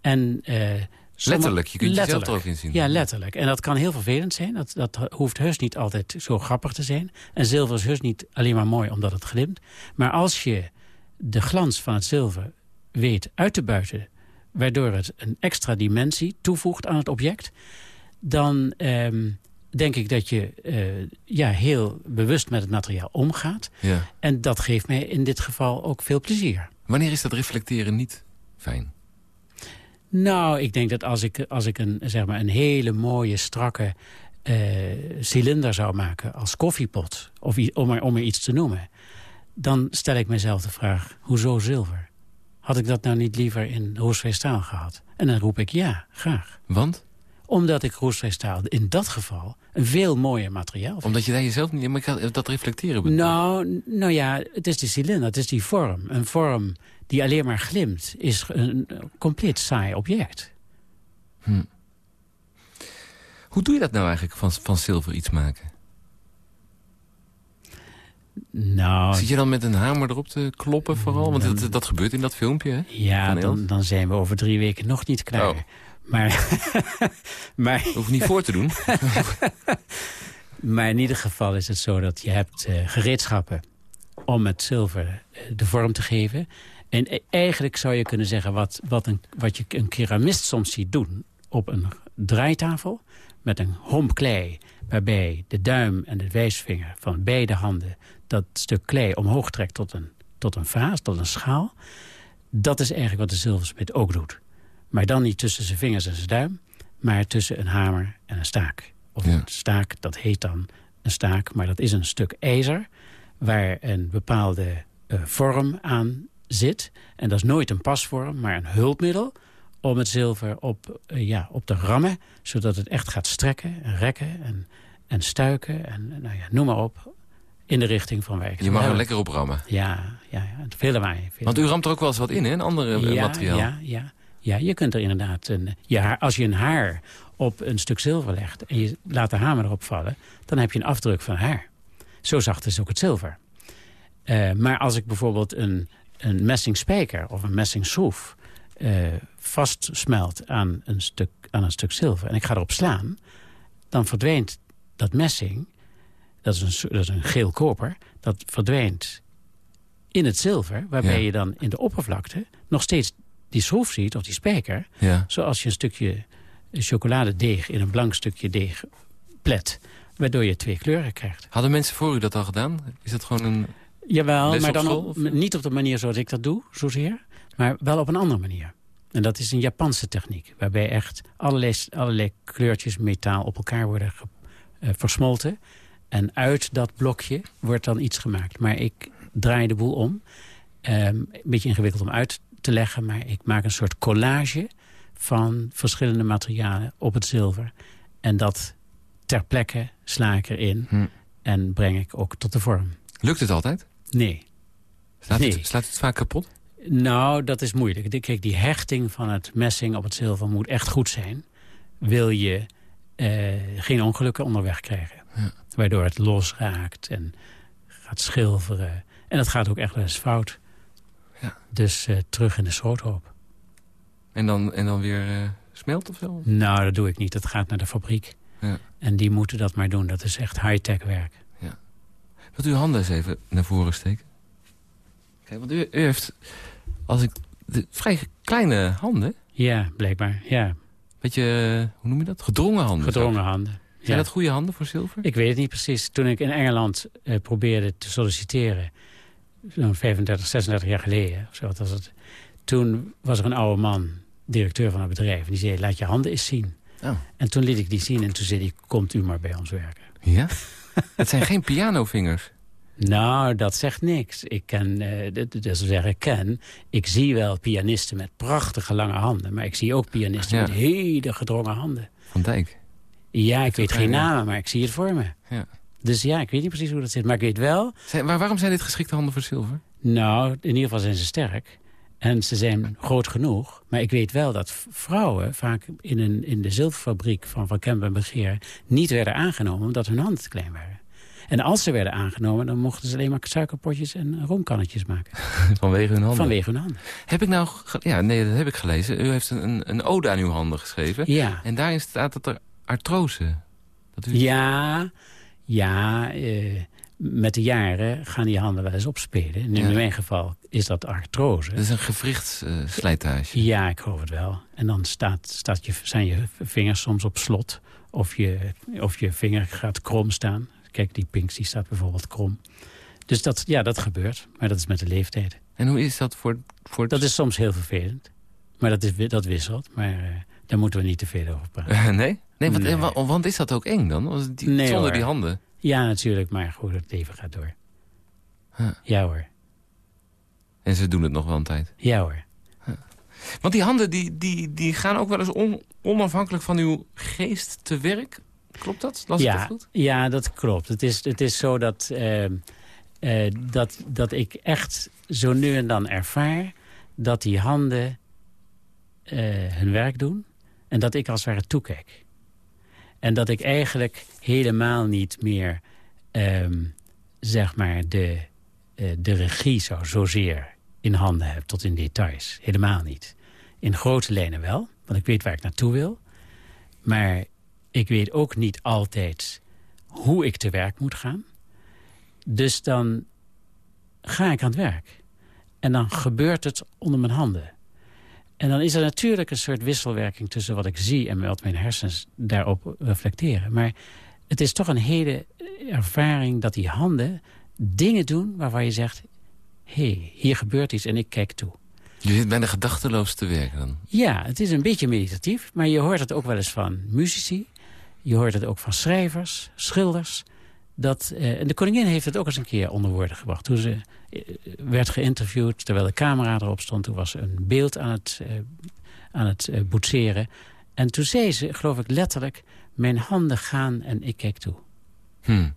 En, eh, Letterlijk, je kunt jezelf er Letterlijk. ook in zien. Ja, letterlijk. En dat kan heel vervelend zijn. Dat, dat hoeft heus niet altijd zo grappig te zijn. En zilver is heus niet alleen maar mooi omdat het glimt. Maar als je de glans van het zilver weet uit te buiten... waardoor het een extra dimensie toevoegt aan het object... dan ehm, denk ik dat je eh, ja, heel bewust met het materiaal omgaat. Ja. En dat geeft mij in dit geval ook veel plezier. Wanneer is dat reflecteren niet fijn? Nou, ik denk dat als ik, als ik een, zeg maar, een hele mooie, strakke eh, cilinder zou maken als koffiepot, of, om, er, om er iets te noemen, dan stel ik mezelf de vraag, hoezo zilver? Had ik dat nou niet liever in roestvrij staal gehad? En dan roep ik ja, graag. Want? Omdat ik roestvrij staal in dat geval een veel mooier materiaal vind. Omdat je daar jezelf niet... Maar ik dat reflecteren bedoel. Nou, nou ja, het is die cilinder, het is die vorm. Een vorm die alleen maar glimt, is een compleet saai object. Hoe doe je dat nou eigenlijk, van, van zilver iets maken? Nou, Zit je dan met een hamer erop te kloppen vooral? Want Dan- dat, dat gebeurt in dat filmpje, hè? Ja, dan, dan zijn we over drie weken nog niet klaar. Oh. Maar, maar, Hoef niet voor te doen. maar in ieder geval is het zo dat je hebt eh, gereedschappen om het zilver eh, de vorm te geven. En e- eigenlijk zou je kunnen zeggen wat, wat, een, wat je een keramist soms ziet doen op een draaitafel met een homp klei waarbij de duim en de wijsvinger van beide handen dat stuk klei omhoog trekt tot een, tot een vaas, tot een schaal. Dat is eigenlijk wat de zilversmid ook doet. Maar dan niet tussen zijn vingers en zijn duim, maar tussen een hamer en een staak. Of Ja. een staak, dat heet dan een staak, maar dat is een stuk ijzer... waar een bepaalde eh, vorm aan zit. En dat is nooit een pasvorm, maar een hulpmiddel... om het zilver op, eh, ja, op te rammen, zodat het echt gaat strekken en rekken... en, en stuiken en nou ja, noem maar op, in de richting van het Je mag er lekker op rammen. Ja, ja, ja, veel lawaai. Want u ramt er ook wel eens wat in, hè? Een ander eh, ja, materiaal. Ja, ja, ja, je kunt er inderdaad... Een, je haar, als je een haar op een stuk zilver legt... en je laat de hamer erop vallen... dan heb je een afdruk van haar. Zo zacht is ook het zilver. Eh, maar als ik bijvoorbeeld een, een messing spijker of een messing schroef... eh, vastsmelt aan een, stuk, aan een stuk zilver... en ik ga erop slaan... dan verdwijnt dat messing... dat is een, dat is een geel koper... dat verdwijnt in het zilver... waarbij Ja. je dan in de oppervlakte nog steeds die schroef ziet... of die spijker, Ja. zoals je een stukje chocoladedeeg... in een blank stukje deeg plet... waardoor je twee kleuren krijgt. Hadden mensen voor u dat al gedaan? Is dat gewoon een... Jawel, maar dan op- niet op de manier zoals ik dat doe, zozeer. Maar wel op een andere manier. En dat is een Japanse techniek. Waarbij echt allerlei, allerlei kleurtjes metaal op elkaar worden ge- eh, versmolten. En uit dat blokje wordt dan iets gemaakt. Maar ik draai de boel om. Ehm, een beetje ingewikkeld om uit te leggen. Maar ik maak een soort collage van verschillende materialen op het zilver. En dat ter plekke sla ik erin. Hm. En breng ik ook tot de vorm. Lukt het altijd? Nee. Slaat, Nee. het, slaat het vaak kapot? Nou, dat is moeilijk. Kijk, die hechting van het messing op het zilver moet echt goed zijn. Wil je eh, geen ongelukken onderweg krijgen. Ja. Waardoor het losraakt en gaat schilveren. En dat gaat ook echt wel eens fout. Ja. Dus eh, terug in de schroothoop. En dan, en dan weer uh, smelt of zo? Nou, dat doe ik niet. Dat gaat naar de fabriek. Ja. En die moeten dat maar doen. Dat is echt high-tech werk. Ja. Wilt u uw handen eens even naar voren steken? Kijk, want u, u heeft, als ik, de, vrij kleine handen. Ja, blijkbaar. Ja. Beetje, uh, hoe noem je dat? Gedrongen handen. Gedrongen handen. Zijn dat goede handen voor zilver? Ik weet het niet precies. Toen ik in Engeland uh, probeerde te solliciteren... zo'n 35, 36 jaar geleden, of zo was het... toen was er een oude man, directeur van het bedrijf... en die zei, laat je handen eens zien. Oh. En toen liet ik die zien en toen zei hij... komt u maar bij ons werken. Ja? het zijn geen pianovingers. Nou, dat zegt niks. Ik ken, uh, dat zeggen, ken. Ik zie wel pianisten met prachtige lange handen. Maar ik zie ook pianisten Ja. met hele gedrongen handen. Van Dijk. Ja, ik weet geen een, ja. namen, maar ik zie het voor me. Ja. Dus ja, ik weet niet precies hoe dat zit. Maar ik weet wel, maar waarom zijn dit geschikte handen voor zilver? nou, in ieder geval zijn ze sterk. En ze zijn groot genoeg. Maar ik weet wel dat vrouwen vaak in, een, in de zilverfabriek van Van Kempen en Begeer... niet werden aangenomen omdat hun handen te klein waren. En als ze werden aangenomen, dan mochten ze alleen maar suikerpotjes en roomkannetjes maken. Vanwege hun handen. Vanwege hun handen. Heb ik nou... Ja, nee, dat heb ik gelezen. U heeft een, een, een ode aan uw handen geschreven. Ja. En daarin staat dat er artrose... Dat u... Ja, ja eh, met de jaren gaan die handen wel eens opspelen. Ja. In mijn geval is dat artrose. Dat is een gewrichtsslijtage. Ja, ik geloof het wel. En dan staat, staat je, zijn je vingers soms op slot. Of je, of je vinger gaat krom staan. Kijk, die pinks die staat bijvoorbeeld krom. Dus dat, ja, dat gebeurt. Maar dat is met de leeftijd. En hoe is dat voor... voor Dat is soms heel vervelend. Maar dat, is, dat wisselt. Maar eh, daar moeten we niet te veel over praten. nee? Nee, want, Nee. eh, wa- want is dat ook eng dan? Want die, Nee, zonder hoor. die handen. Ja, natuurlijk. Maar goed, het leven gaat door. Huh. Ja hoor. En ze doen het nog wel een tijd. Ja hoor. Want die handen die, die, die gaan ook wel eens on- onafhankelijk van uw geest te werk. Klopt dat? Las ik dat ja, goed? ja, dat klopt. Het is, het is zo dat, eh, eh, dat, dat ik echt zo nu en dan ervaar... dat die handen eh, hun werk doen en dat ik als het ware toekijk. En dat ik eigenlijk helemaal niet meer ehm, zeg maar de, eh, de regie zo, zozeer in handen heb tot in details. Helemaal niet. In grote lijnen wel, want ik weet waar ik naartoe wil. Maar ik weet ook niet altijd hoe ik te werk moet gaan. Dus dan ga ik aan het werk. En dan gebeurt het onder mijn handen. En dan is er natuurlijk een soort wisselwerking tussen wat ik zie... en wat mijn hersens daarop reflecteren. Maar het is toch een hele ervaring dat die handen dingen doen... waarvan je zegt, hé, hey, hier gebeurt iets en ik kijk toe. Je zit bijna gedachteloos te werken dan. Ja, het is een beetje meditatief, maar je hoort het ook wel eens van muzici. Je hoort het ook van schrijvers, schilders. Dat, eh, en de koningin heeft het ook eens een keer onder woorden gebracht. Toen ze werd geïnterviewd, terwijl de camera erop stond... toen was ze een beeld aan het, eh, aan het eh, boetseren. En toen zei ze, geloof ik letterlijk... mijn handen gaan en ik kijk toe. Hm.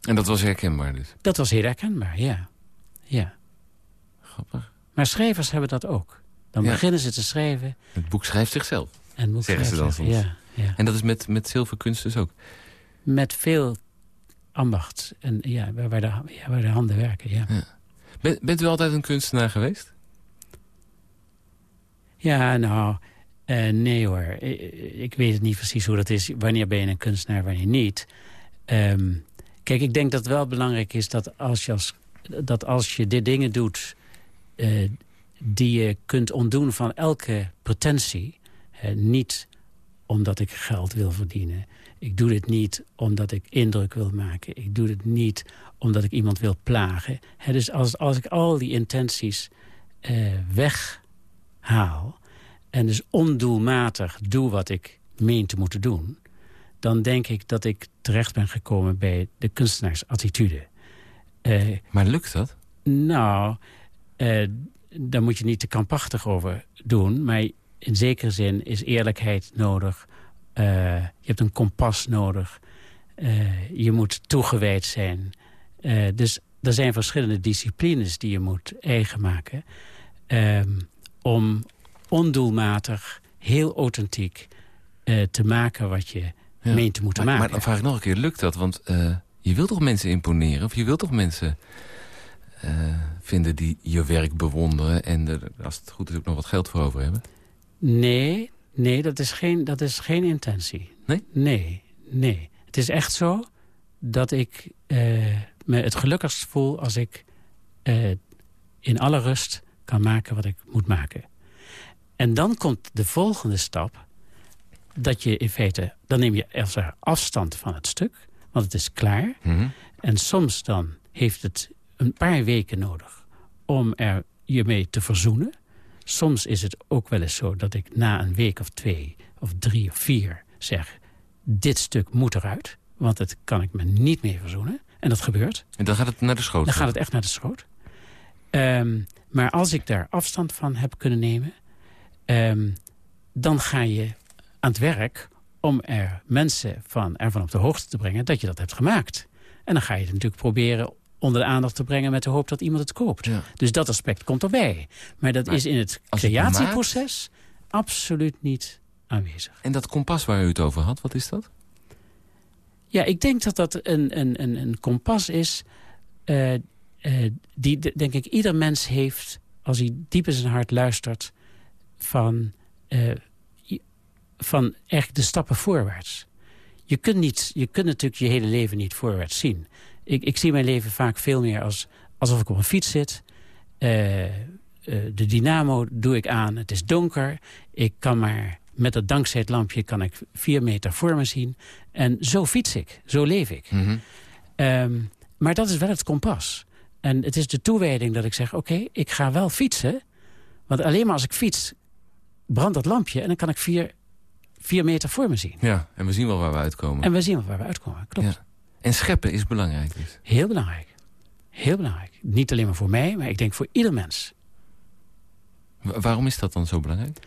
En dat was herkenbaar dus. Dat was heel herkenbaar, ja. ja. Grappig. Maar schrijvers hebben dat ook. Dan Ja. beginnen ze te schrijven Het boek schrijft zichzelf. en moet Zeggen ze dan soms. Ja, ja. En dat is met, met zilverkunst dus ook. Met veel ambacht. En ja, waar, de, ja, waar de handen werken, ja. Ben, bent u altijd een kunstenaar geweest? Ja, nou, eh, nee hoor. Ik, weet het niet precies hoe dat is. Wanneer ben je een kunstenaar, wanneer niet. Ehm, kijk, ik denk dat het wel belangrijk is dat als je, als, dat als je dit dingen doet... eh, die je kunt ontdoen van elke pretentie... niet omdat ik geld wil verdienen. Ik doe dit niet omdat ik indruk wil maken. Ik doe dit niet omdat ik iemand wil plagen. Dus als, als ik al die intenties eh, weghaal... en dus ondoelmatig doe wat ik meen te moeten doen... dan denk ik dat ik terecht ben gekomen bij de kunstenaarsattitude. Eh, Maar lukt dat? nou, eh, daar moet je niet te kampachtig over doen. Maar in zekere zin is eerlijkheid nodig. Eh, je hebt een kompas nodig. Eh, je moet toegewijd zijn. Eh, dus er zijn verschillende disciplines die je moet eigen maken... ehm, om ondoelmatig, heel authentiek te maken wat je Ja. meent te moeten maar, maken. maar dan vraag ik nog een keer, lukt dat? Want Je wilt toch mensen imponeren? Of je wilt toch mensen vinden die je werk bewonderen... en er, als het goed is ook nog wat geld voor over hebben? Nee, nee dat, is geen, dat is geen intentie. Nee? Nee, nee. Het is echt zo dat ik uh, me het gelukkigst voel... als ik uh, in alle rust kan maken wat ik moet maken. En dan komt de volgende stap... dat je in feite... dan neem je afstand van het stuk... want het is klaar. Mhm. En soms dan heeft het een paar weken nodig... om er je mee te verzoenen. Soms is het ook wel eens zo dat ik na een week of twee... of drie of vier zeg... dit stuk moet eruit, want het kan ik me niet meer verzoenen. En dat gebeurt. En dan gaat het naar de schoot? Dan gaat het echt naar de schoot. Um, maar als ik daar afstand van heb kunnen nemen... Um, dan ga je aan het werk om er mensen van, ervan op de hoogte te brengen... dat je dat hebt gemaakt. En dan ga je het natuurlijk proberen onder de aandacht te brengen... met de hoop dat iemand het koopt. Ja. Dus dat aspect komt erbij. Maar dat Maar is in het creatieproces absoluut niet aanwezig. En dat kompas waar u het over had, wat is dat? Ja, ik denk dat dat een, een, een, een kompas is... Uh, uh, die, de- denk ik, ieder mens heeft... als hij diep in zijn hart luistert... van, uh, van eigenlijk de stappen voorwaarts. Je kunt, niet, je kunt natuurlijk je hele leven niet voorwaarts zien. Ik, ik zie mijn leven vaak veel meer als, alsof ik op een fiets zit... Eh, eh, de dynamo doe ik aan, het is donker. Ik kan maar met dat dankzij het lampje kan ik vier meter voor me zien. En zo fiets ik, zo leef ik. Mhm. Ehm, maar dat is wel het kompas. En het is de toewijding dat ik zeg, oké, ik ga wel fietsen. Want alleen maar als ik fiets, brandt dat lampje... en dan kan ik vier, vier meter voor me zien. Ja, en we zien wel waar we uitkomen. En we zien wel waar we uitkomen, klopt. Ja. En scheppen is belangrijk dus. Heel belangrijk. Heel belangrijk. Niet alleen maar voor mij, maar ik denk voor ieder mens. Wa- waarom is dat dan zo belangrijk?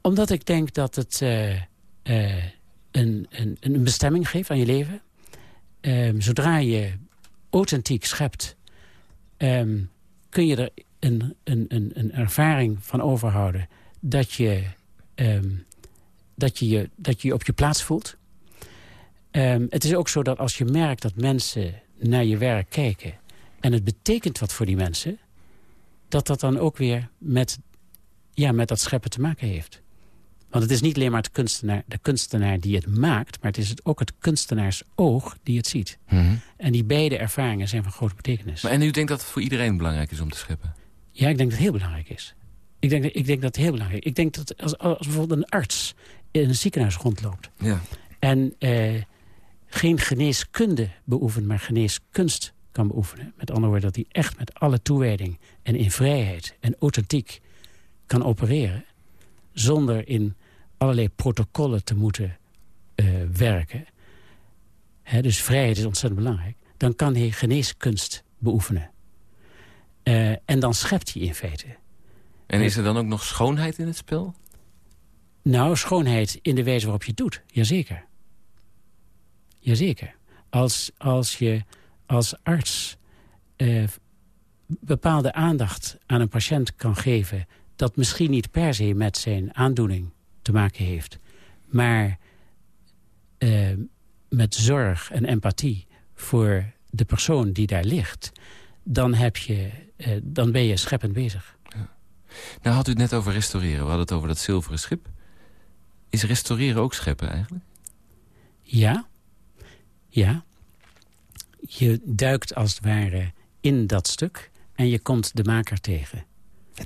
Omdat ik denk dat het eh, eh, een, een, een bestemming geeft aan je leven. Ehm, zodra je authentiek schept... ehm, kun je er een, een, een, een ervaring van overhouden... dat je, ehm, dat je, je, dat je je op je plaats voelt. Ehm, het is ook zo dat als je merkt dat mensen naar je werk kijken... en het betekent wat voor die mensen... dat dat dan ook weer met, ja, met dat scheppen te maken heeft. Want het is niet alleen maar het kunstenaar, de kunstenaar die het maakt... maar het is het ook het kunstenaars oog die het ziet. Mhm. En die beide ervaringen zijn van grote betekenis. Maar en u denkt dat het voor iedereen belangrijk is om te scheppen? Ja, ik denk dat het heel belangrijk is. Ik denk, dat- ik denk dat het heel belangrijk is. Ik denk dat als, als bijvoorbeeld een arts in een ziekenhuis rondloopt... Ja. en eh, geen geneeskunde beoefent, maar geneeskunst kan beoefenen... met andere woorden, dat hij echt met alle toewijding en in vrijheid en authentiek kan opereren... zonder in allerlei protocollen te moeten eh, werken... Hè, dus vrijheid is ontzettend belangrijk... dan kan hij geneeskunst beoefenen. Eh, en dan schept hij in feite. En is er dan ook nog schoonheid in het spel? Nou, schoonheid in de wijze waarop je het doet. Jazeker. Jazeker. Als, als je als arts eh, bepaalde aandacht aan een patiënt kan geven... dat misschien niet per se met zijn aandoening te maken heeft... maar eh, met zorg en empathie voor de persoon die daar ligt... dan, heb je, eh, dan ben je scheppend bezig. Nou had u het net over restaureren. We hadden het over dat zilveren schip. Is restaureren ook scheppen eigenlijk? Ja, ja. Je duikt als het ware in dat stuk en je komt de maker tegen.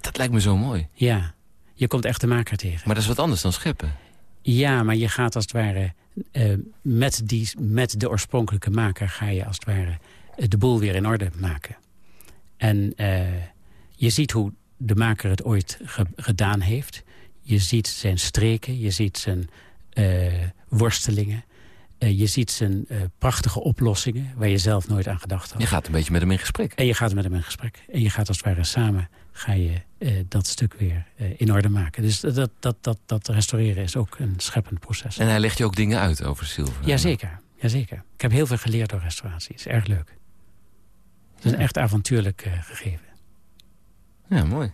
Dat lijkt me zo mooi. Ja, je komt echt de maker tegen. Maar dat is wat anders dan scheppen. Ja, maar je gaat als het ware eh, met, die, met de oorspronkelijke maker... ga je als het ware eh, de boel weer in orde maken. En eh, je ziet hoe de maker het ooit ge- gedaan heeft. Je ziet zijn streken, je ziet zijn worstelingen... Eh, je ziet zijn eh, prachtige oplossingen waar je zelf nooit aan gedacht had. Je gaat een beetje met hem in gesprek. En je gaat met hem in gesprek. En je gaat als het ware samen ga je, eh, dat stuk weer in orde maken. Dus dat, dat, dat, dat restaureren is ook een scheppend proces. En hij legt je ook dingen uit over zilver. Jazeker, jazeker. Ik heb heel veel geleerd door restauratie. Het is erg leuk. Het is een echt avontuurlijk gegeven. Ja, mooi.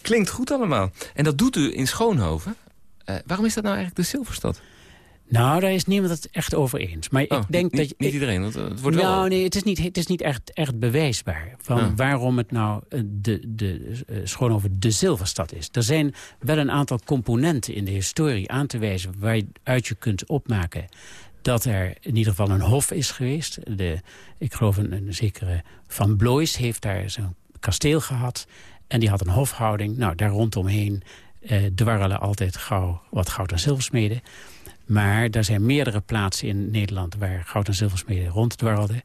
Klinkt goed allemaal. En dat doet u in Schoonhoven. Waarom is dat nou eigenlijk de Zilverstad? Nou, daar is niemand het echt over eens. Maar Oh, ik denk niet, dat je, niet iedereen, want het wordt wel... nou, nee, het is niet, het is niet echt, echt bewijsbaar. Van Ah. waarom het nou eh, de, de, eh, Schoonhoven de zilverstad is. Er zijn wel een aantal componenten in de historie aan te wijzen... waaruit je kunt opmaken dat er in ieder geval een hof is geweest. De, ik geloof een, een zekere Van Blois heeft daar zo'n kasteel gehad. En die had een hofhouding. Nou, daar rondomheen eh, dwarrelen altijd gauw wat goud- en zilversmeden. Maar er zijn meerdere plaatsen in Nederland... waar goud- en zilversmeden ronddwarrelden.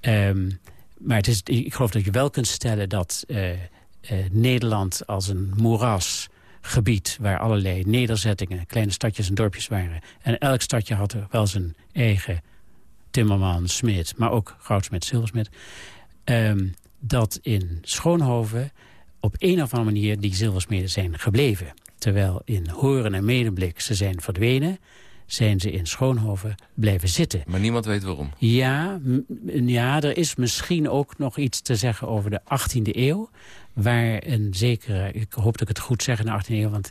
Ehm, maar het is, ik geloof dat je wel kunt stellen dat eh, eh, Nederland als een moerasgebied... waar allerlei nederzettingen, kleine stadjes en dorpjes waren... en elk stadje had wel zijn eigen timmerman, smid... maar ook goudsmid, zilversmid... ehm, dat in Schoonhoven op een of andere manier die zilversmeden zijn gebleven. Terwijl in Horen en Medemblik ze zijn verdwenen... zijn ze in Schoonhoven blijven zitten. Maar niemand weet waarom. Ja, ja, er is misschien ook nog iets te zeggen over de 18e eeuw. Waar een zekere, ik hoop dat ik het goed zeg in de 18e eeuw... want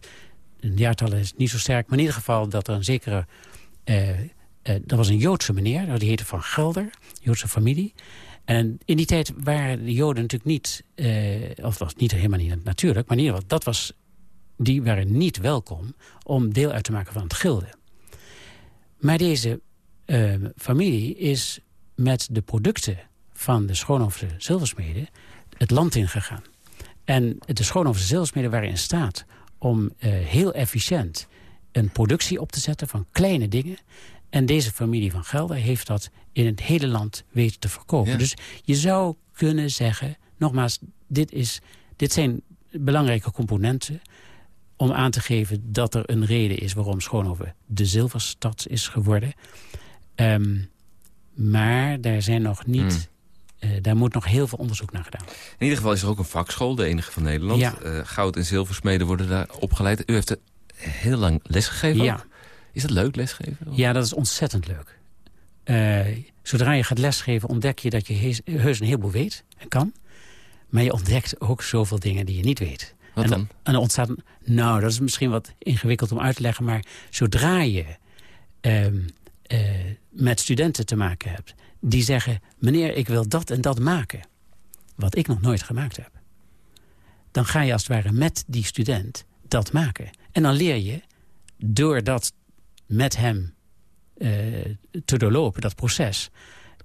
een jaartal is niet zo sterk. Maar in ieder geval dat er een zekere... eh eh, dat was een Joodse meneer, die heette Van Gelder. Joodse familie. En in die tijd waren de Joden natuurlijk niet... eh, of dat was niet helemaal niet natuurlijk... maar in ieder geval, dat was, die waren niet welkom... om deel uit te maken van het gilde. Maar deze eh, familie is met de producten van de Schoonhoofdse zilversmeden het land ingegaan. En de Schoonhoofdse zilversmeden waren in staat om eh, heel efficiënt een productie op te zetten van kleine dingen. En deze familie van Gelder heeft dat in het hele land weten te verkopen. Ja. Dus je zou kunnen zeggen, nogmaals, dit, is, dit zijn belangrijke componenten om aan te geven dat er een reden is waarom Schoonhoven de zilverstad is geworden. Ehm, maar daar, zijn nog niet, eh, daar moet nog heel veel onderzoek naar gedaan. In ieder geval is er ook een vakschool, de enige van Nederland. Ja. Eh, goud- en zilversmeden worden daar opgeleid. U heeft er heel lang lesgegeven Ja. ook? Is dat leuk, lesgeven? Ja, dat is ontzettend leuk. Eh, zodra je gaat lesgeven ontdek je dat je heus, heus een heleboel weet en kan. Maar je ontdekt ook zoveel dingen die je niet weet. Wat en, dan? En ontstaat, nou, dat is misschien wat ingewikkeld om uit te leggen... maar zodra je ehm, eh, met studenten te maken hebt... die zeggen, meneer, ik wil dat en dat maken... wat ik nog nooit gemaakt heb... dan ga je als het ware met die student dat maken. En dan leer je, door dat met hem eh, te doorlopen, dat proces...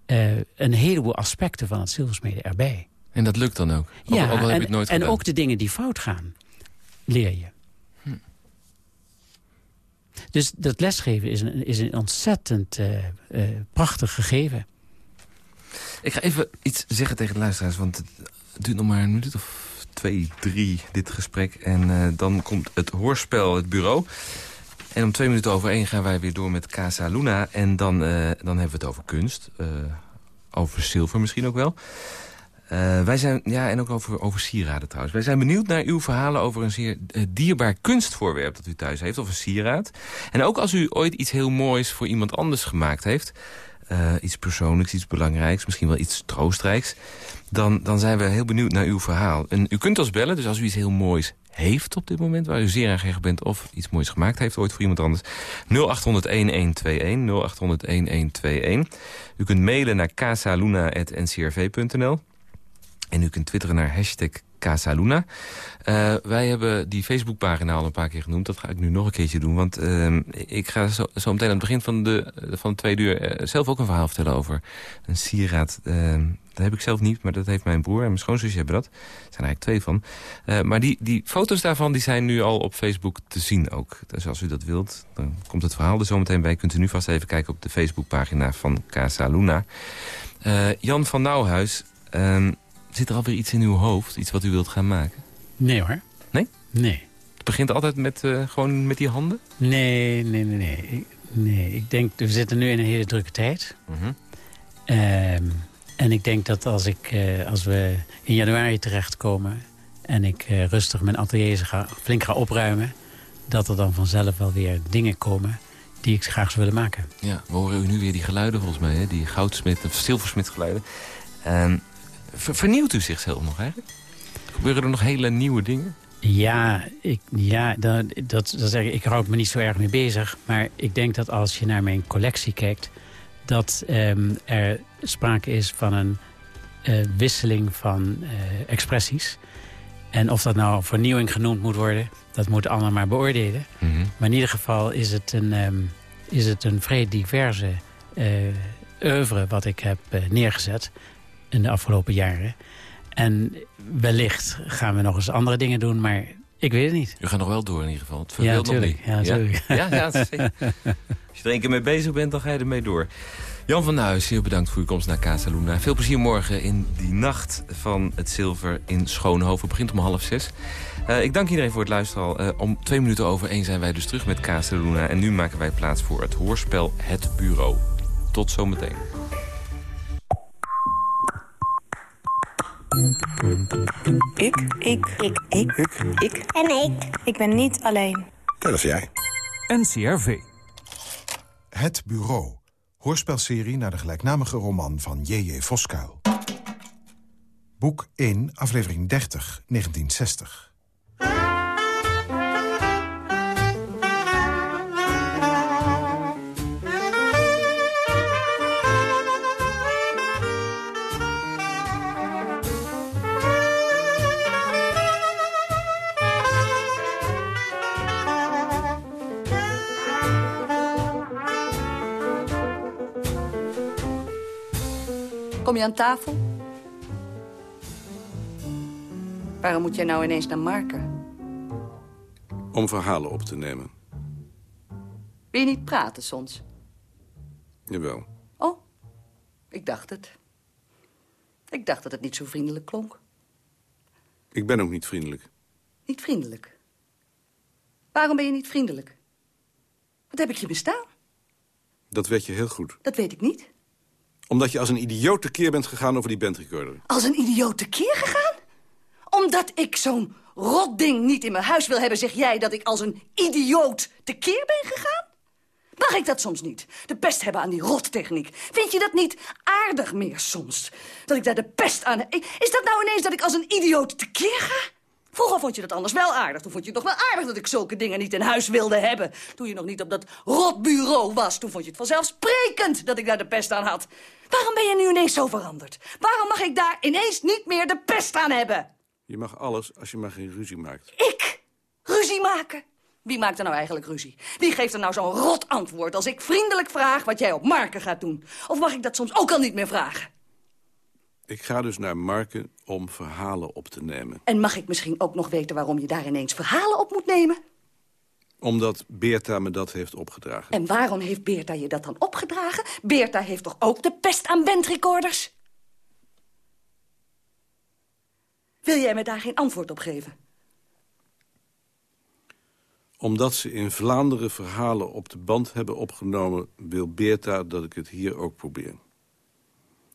eh, een heleboel aspecten van het zilversmeden erbij. En dat lukt dan ook? Ook, ook heb je en, het nooit en gedaan. ook de dingen die fout gaan, leer je. Hm. Dus dat lesgeven is een, is een ontzettend eh, prachtig gegeven. Ik ga even iets zeggen tegen de luisteraars, want het duurt nog maar een minuut of twee, drie, dit gesprek. En eh, dan komt het hoorspel, het bureau. En om twee minuten over één gaan wij weer door met Casa Luna. En dan, dan hebben we het over kunst. over zilver misschien ook wel. Eh, wij zijn, ja, en ook over, over sieraden trouwens. Wij zijn benieuwd naar uw verhalen over een zeer eh, dierbaar kunstvoorwerp dat u thuis heeft. Of een sieraad. En ook als u ooit iets heel moois voor iemand anders gemaakt heeft. eh, iets persoonlijks, iets belangrijks, misschien wel iets troostrijks. Dan, dan zijn we heel benieuwd naar uw verhaal. En u kunt ons bellen, dus als u iets heel moois heeft op dit moment... waar u zeer aan bent of iets moois gemaakt heeft ooit voor iemand anders... 0800-1121, 0800-1121. U kunt mailen naar casaluna.ncrv.nl. En u kunt twitteren naar hashtag Casaluna. Eh, wij hebben die Facebookpagina al een paar keer genoemd. Dat ga ik nu nog een keertje doen. Want ehm, ik ga zo, zo meteen aan het begin van de, van de tweede uur... eh, zelf ook een verhaal vertellen over een sieraad. Ehm, dat heb ik zelf niet, maar dat heeft mijn broer en mijn schoonzusje hebben dat. Er zijn eigenlijk twee van. Eh, maar die, die foto's daarvan die zijn nu al op Facebook te zien ook. Dus als u dat wilt, dan komt het verhaal er zo meteen bij. Kunt u nu vast even kijken op de Facebookpagina van Casa Luna. Eh, Jan van Nauwhuis... ehm, Zit er alweer iets in uw hoofd? Iets wat u wilt gaan maken? Nee hoor. Nee? Nee. Het begint altijd met, eh, gewoon met die handen? Nee, nee, nee, nee. Ik, nee, ik denk, we zitten nu in een hele drukke tijd. Mhm. Ehm, en ik denk dat als, ik, eh, als we in januari terechtkomen... en ik eh, rustig mijn atelier ga, flink ga opruimen... dat er dan vanzelf wel weer dingen komen die ik graag zou willen maken. Ja, we horen u nu weer die geluiden volgens mij. Hè? Die goudsmit of zilversmit geluiden. Ehm, ver- vernieuwt u zichzelf nog eigenlijk? Gebeuren er nog hele nieuwe dingen? Ja, ik, ja dat, dat, dat zeg ik, ik houd me niet zo erg mee bezig. Maar ik denk dat als je naar mijn collectie kijkt... dat ehm, er sprake is van een uh, wisseling van uh, expressies. En of dat nou vernieuwing genoemd moet worden... dat moet allemaal maar beoordelen. Mhm. Maar in ieder geval is het een, um, is het een vrij diverse uh, oeuvre... wat ik heb neergezet in de afgelopen jaren... En wellicht gaan we nog eens andere dingen doen, maar ik weet het niet. U gaat nog wel door in ieder geval. Het ja, nog niet. Ja, natuurlijk. Ja, ja, ja Als je er één keer mee bezig bent, dan ga je ermee door. Jan van Nuys, heel bedankt voor uw komst naar Casa Luna. Veel plezier morgen in die nacht van het zilver in Schoonhoven. Het begint om half zes. Uh, ik dank iedereen voor het luisteren al. Uh, om twee minuten over één zijn wij dus terug met Casa Luna. En nu maken wij plaats voor het hoorspel Het Bureau. Tot zometeen. Ik. Ik. Ik. Ik. Ik. Ik. En ik. Ik ben niet alleen. Dat is jij. NCRV. Het Bureau. Hoorspelserie naar de gelijknamige roman van J.J. Voskuil. Boek 1, aflevering 30, 1960. Kom je aan tafel? Waarom moet jij nou ineens naar Marken? Om verhalen op te nemen. Wil je niet praten soms? Jawel. Oh, ik dacht het. Ik dacht dat het niet zo vriendelijk klonk. Ik ben ook niet vriendelijk. Niet vriendelijk? Waarom ben je niet vriendelijk? Wat heb ik je bestaan? Dat weet je heel goed. Dat weet ik niet. Omdat je als een idioot tekeer bent gegaan over die bandrecorder. Als een idioot tekeer gegaan? Omdat ik zo'n rotding niet in mijn huis wil hebben... zeg jij dat ik als een idioot tekeer ben gegaan? Mag ik dat soms niet? De pest hebben aan die rottechniek. Vind je dat niet aardig meer soms? Dat ik daar de pest aan... Is dat nou ineens dat ik als een idioot tekeer ga? Vroeger vond je dat anders wel aardig. Toen vond je het toch wel aardig dat ik zulke dingen niet in huis wilde hebben. Toen je nog niet op dat rotbureau was. Toen vond je het vanzelfsprekend dat ik daar de pest aan had. Waarom ben je nu ineens zo veranderd? Waarom mag ik daar ineens niet meer de pest aan hebben? Je mag alles als je maar geen ruzie maakt. Ik? Ruzie maken? Wie maakt er nou eigenlijk ruzie? Wie geeft er nou zo'n rot antwoord als ik vriendelijk vraag wat jij op Marken gaat doen? Of mag ik dat soms ook al niet meer vragen? Ik ga dus naar Marken om verhalen op te nemen. En mag ik misschien ook nog weten waarom je daar ineens verhalen op moet nemen? Omdat Beerta me dat heeft opgedragen. En waarom heeft Beerta je dat dan opgedragen? Beerta heeft toch ook de pest aan bandrecorders? Wil jij me daar geen antwoord op geven? Omdat ze in Vlaanderen verhalen op de band hebben opgenomen... wil Beerta dat ik het hier ook probeer.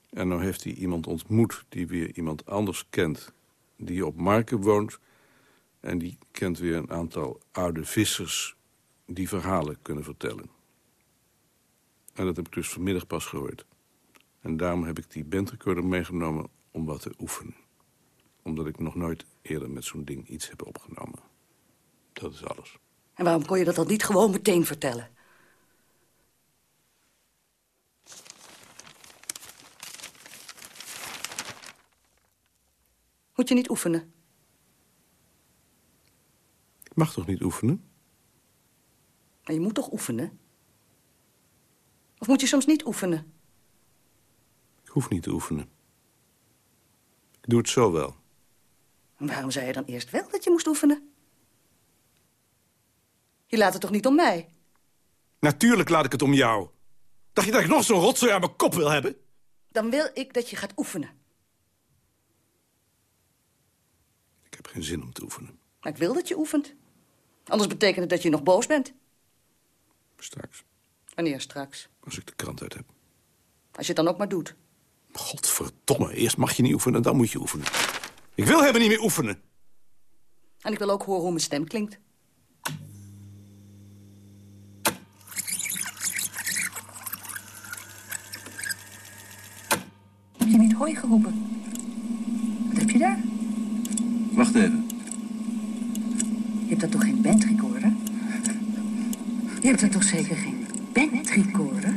En nou heeft hij iemand ontmoet die weer iemand anders kent... die op Marken woont... en die kent weer een aantal oude vissers... die verhalen kunnen vertellen. En dat heb ik dus vanmiddag pas gehoord. En daarom heb ik die bandrecorder meegenomen om wat te oefenen. Omdat ik nog nooit eerder met zo'n ding iets heb opgenomen. Dat is alles. En waarom kon je dat dan niet gewoon meteen vertellen? Moet je niet oefenen? Ik mag toch niet oefenen? Maar je moet toch oefenen? Of moet je soms niet oefenen? Ik hoef niet te oefenen. Ik doe het zo wel. En waarom zei je dan eerst wel dat je moest oefenen? Je laat het toch niet om mij? Natuurlijk laat ik het om jou. Dacht je dat ik nog zo'n rotzooi aan mijn kop wil hebben? Dan wil ik dat je gaat oefenen. Ik heb geen zin om te oefenen. Maar ik wil dat je oefent. Anders betekent het dat je nog boos bent. Straks. Wanneer straks? Als ik de krant uit heb. Als je het dan ook maar doet. Godverdomme, eerst mag je niet oefenen, dan moet je oefenen. Ik wil helemaal niet meer oefenen. En ik wil ook horen hoe mijn stem klinkt. Heb je niet hooi geroepen? Wat heb je daar? Wacht even. Hebt dat toch geen bandrecorder? Je hebt dat toch zeker geen bandrecorder?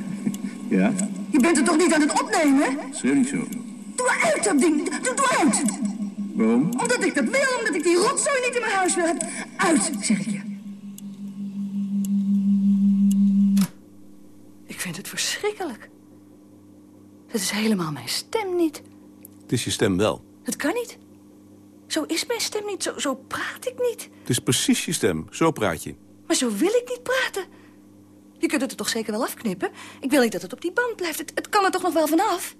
Ja? Je bent er toch niet aan het opnemen? Sowieso. Doe uit dat ding! Doe, doe uit! Waarom? Omdat ik dat wil, omdat ik die rotzooi niet in mijn huis wil hebben. Uit, zeg ik je. Ik vind het verschrikkelijk. Het is helemaal mijn stem niet. Het is je stem wel. Het kan niet. Zo is mijn stem niet, zo, zo praat ik niet. Het is precies je stem. Zo praat je. Maar zo wil ik niet praten. Je kunt het er toch zeker wel afknippen? Ik wil niet dat het op die band blijft. Het, het kan er toch nog wel vanaf?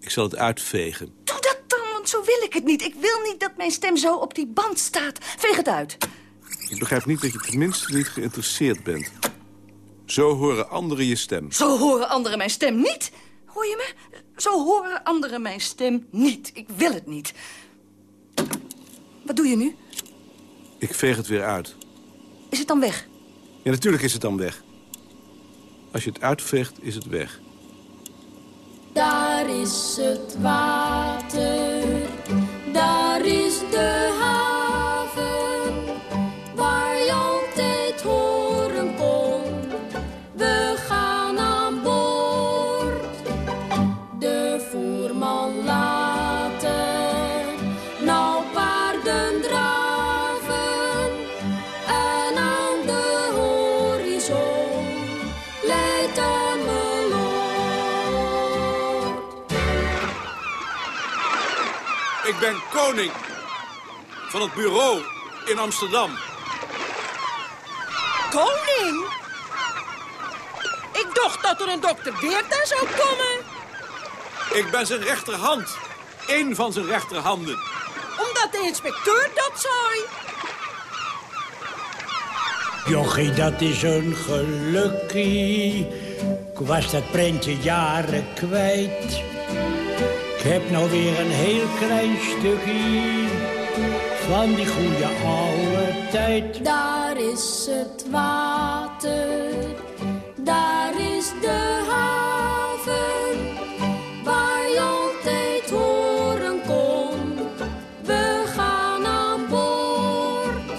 Ik zal het uitvegen. Doe dat dan, want zo wil ik het niet. Ik wil niet dat mijn stem zo op die band staat. Veeg het uit. Ik begrijp niet dat je tenminste niet geïnteresseerd bent. Zo horen anderen je stem. Zo horen anderen mijn stem niet. Hoor je me? Zo horen anderen mijn stem niet. Ik wil het niet. Wat doe je nu? Ik veeg het weer uit. Is het dan weg? Ja, natuurlijk is het dan weg. Als je het uitveegt, is het weg. Daar is het water, daar is de koning van het bureau in Amsterdam. Koning? Ik dacht dat er een dokter Beerta zou komen. Ik ben zijn rechterhand. Eén van zijn rechterhanden. Omdat de inspecteur dat zei. Jochie, dat is een gelukkie. Ik was dat prentje jaren kwijt. Ik heb nou weer een heel klein stukje van die goede oude tijd. Daar is het water, daar is de haven, waar je altijd horen kon. We gaan aan boord.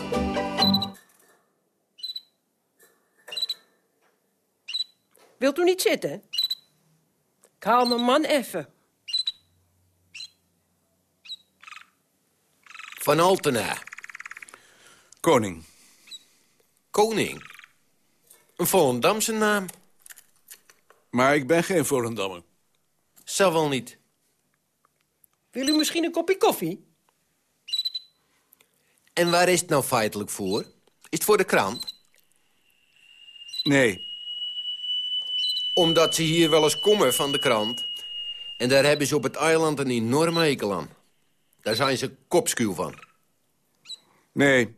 Wilt u niet zitten? Ik haal mijn man even. Van Altena. Koning. Koning. Een Volendamse naam. Maar ik ben geen Volendammer. Zal wel niet. Wil u misschien een kopje koffie? En waar is het nou feitelijk voor? Is het voor de krant? Nee. Omdat ze hier wel eens komen van de krant. En daar hebben ze op het eiland een enorme hekel aan. Daar zijn ze kopskuw van. Nee.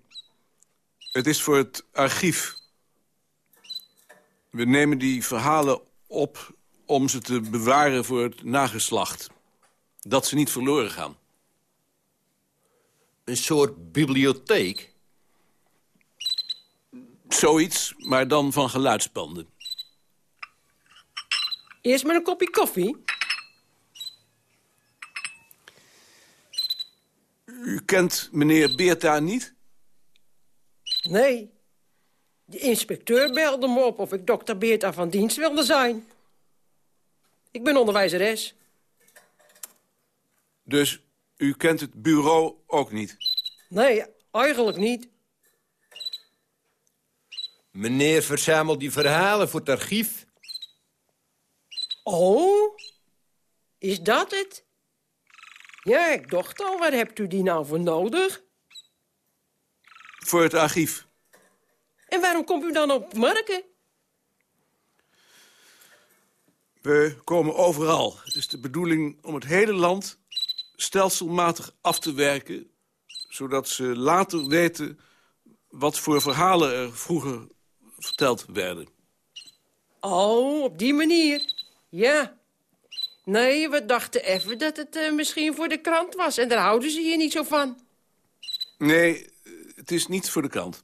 Het is voor het archief. We nemen die verhalen op om ze te bewaren voor het nageslacht. Dat ze niet verloren gaan. Een soort bibliotheek? Zoiets, maar dan van geluidsbanden. Eerst maar een kopje koffie. U kent meneer Beerta niet? Nee. De inspecteur belde me op of ik dokter Beerta van dienst wilde zijn. Ik ben onderwijzeres. Dus u kent het bureau ook niet? Nee, eigenlijk niet. Meneer verzamelt die verhalen voor het archief. Oh, is dat het? Ja, ik dacht al, waar hebt u die nou voor nodig? Voor het archief. En waarom komt u dan op Marken? We komen overal. Het is de bedoeling om het hele land stelselmatig af te werken... zodat ze later weten wat voor verhalen er vroeger verteld werden. Oh, op die manier. Ja. Nee, we dachten even dat het eh, misschien voor de krant was. En daar houden ze hier niet zo van. Nee, het is niet voor de krant.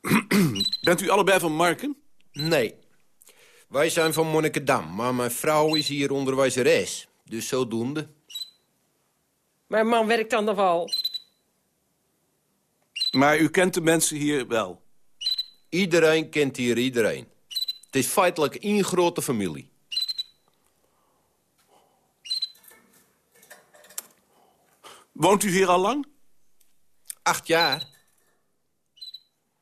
Bent u allebei van Marken? Nee. Wij zijn van Monnikendam, maar mijn vrouw is hier onderwijzeres. Dus zodoende. Mijn man werkt aan de wal. Maar u kent de mensen hier wel? Iedereen kent hier iedereen. Het is feitelijk één grote familie. Woont u hier al lang? Acht jaar.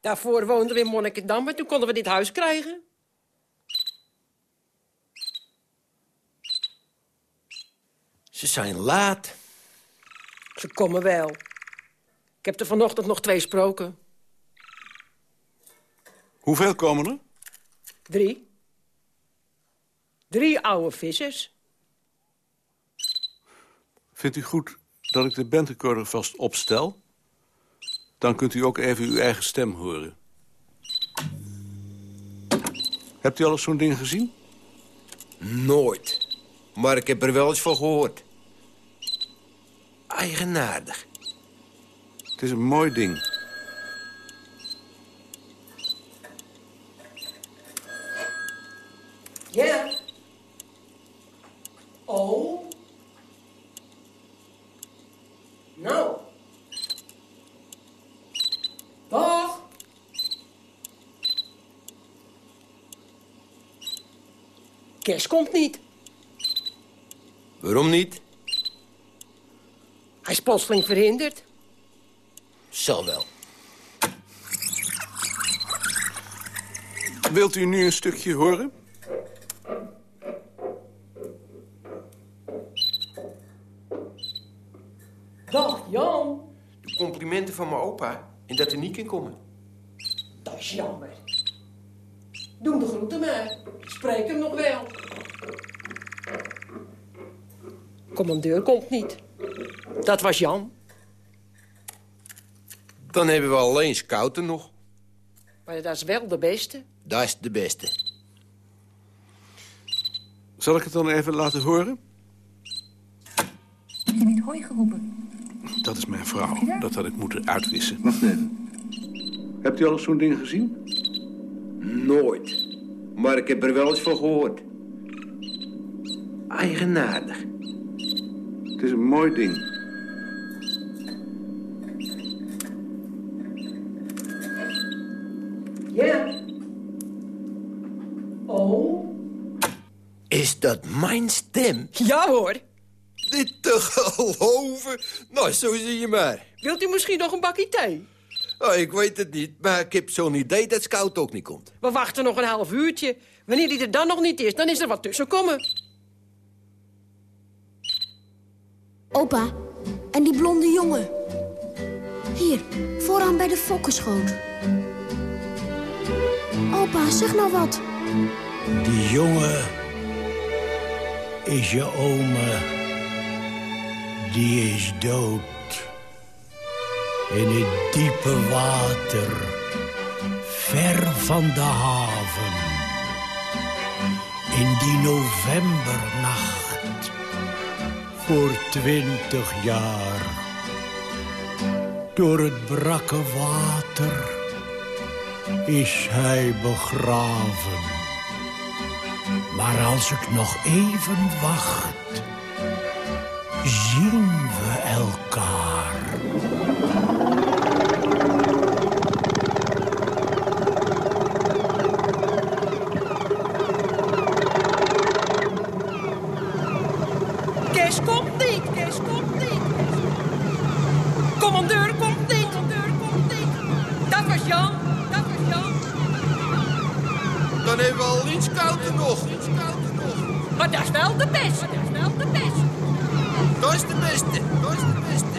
Daarvoor woonden we in Monnikendam en toen konden we dit huis krijgen. Ze zijn laat. Ze komen wel. Ik heb er vanochtend nog twee gesproken. Hoeveel komen er? Drie. Drie oude vissers. Vindt u goed dat ik de bandrecorder vast opstel? Dan kunt u ook even uw eigen stem horen. Hebt u al eens zo'n ding gezien? Nooit. Maar ik heb er wel eens van gehoord. Eigenaardig. Het is een mooi ding. Ja. Oh. Nou. Dag. Kees komt niet. Waarom niet? Hij is plotseling verhinderd. Zal wel. Wilt u nu een stukje horen? Dag, Jan. De complimenten van mijn opa. En dat er niet kan komen. Dat is jammer. Doe hem de groeten maar. Ik spreek hem nog wel. Commandeur komt niet. Dat was Jan. Dan hebben we alleen scouten nog. Maar dat is wel de beste. Dat is de beste. Zal ik het dan even laten horen? Heb je niet hooi geroepen? Dat is mijn vrouw. Dat had ik moeten uitwissen. Wacht even. Hebt u al eens zo'n ding gezien? Nooit. Maar ik heb er wel eens van gehoord. Eigenaardig. Het is een mooi ding. Ja. Oh. Is dat mijn stem? Ja hoor. Dit te geloven? Nou, zo zie je maar. Wilt u misschien nog een bakje thee? Oh, ik weet het niet, maar ik heb zo'n idee dat Scout ook niet komt. We wachten nog een half uurtje. Wanneer die er dan nog niet is, dan is er wat tussen komen. Opa, en die blonde jongen. Hier, vooraan bij de fokkenschoot. Opa, zeg nou wat. Die jongen is je ome. Die is dood. In het diepe water. Ver van de haven. In die novembernacht. Voor twintig jaar. Door het brakke water is hij begraven. Maar als ik nog even wacht, wel de beste, wel de beste. Dat is de beste, dat is de beste.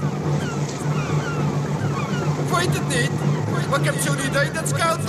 Ik weet het niet, maar ik heb zo'n idee dat Scout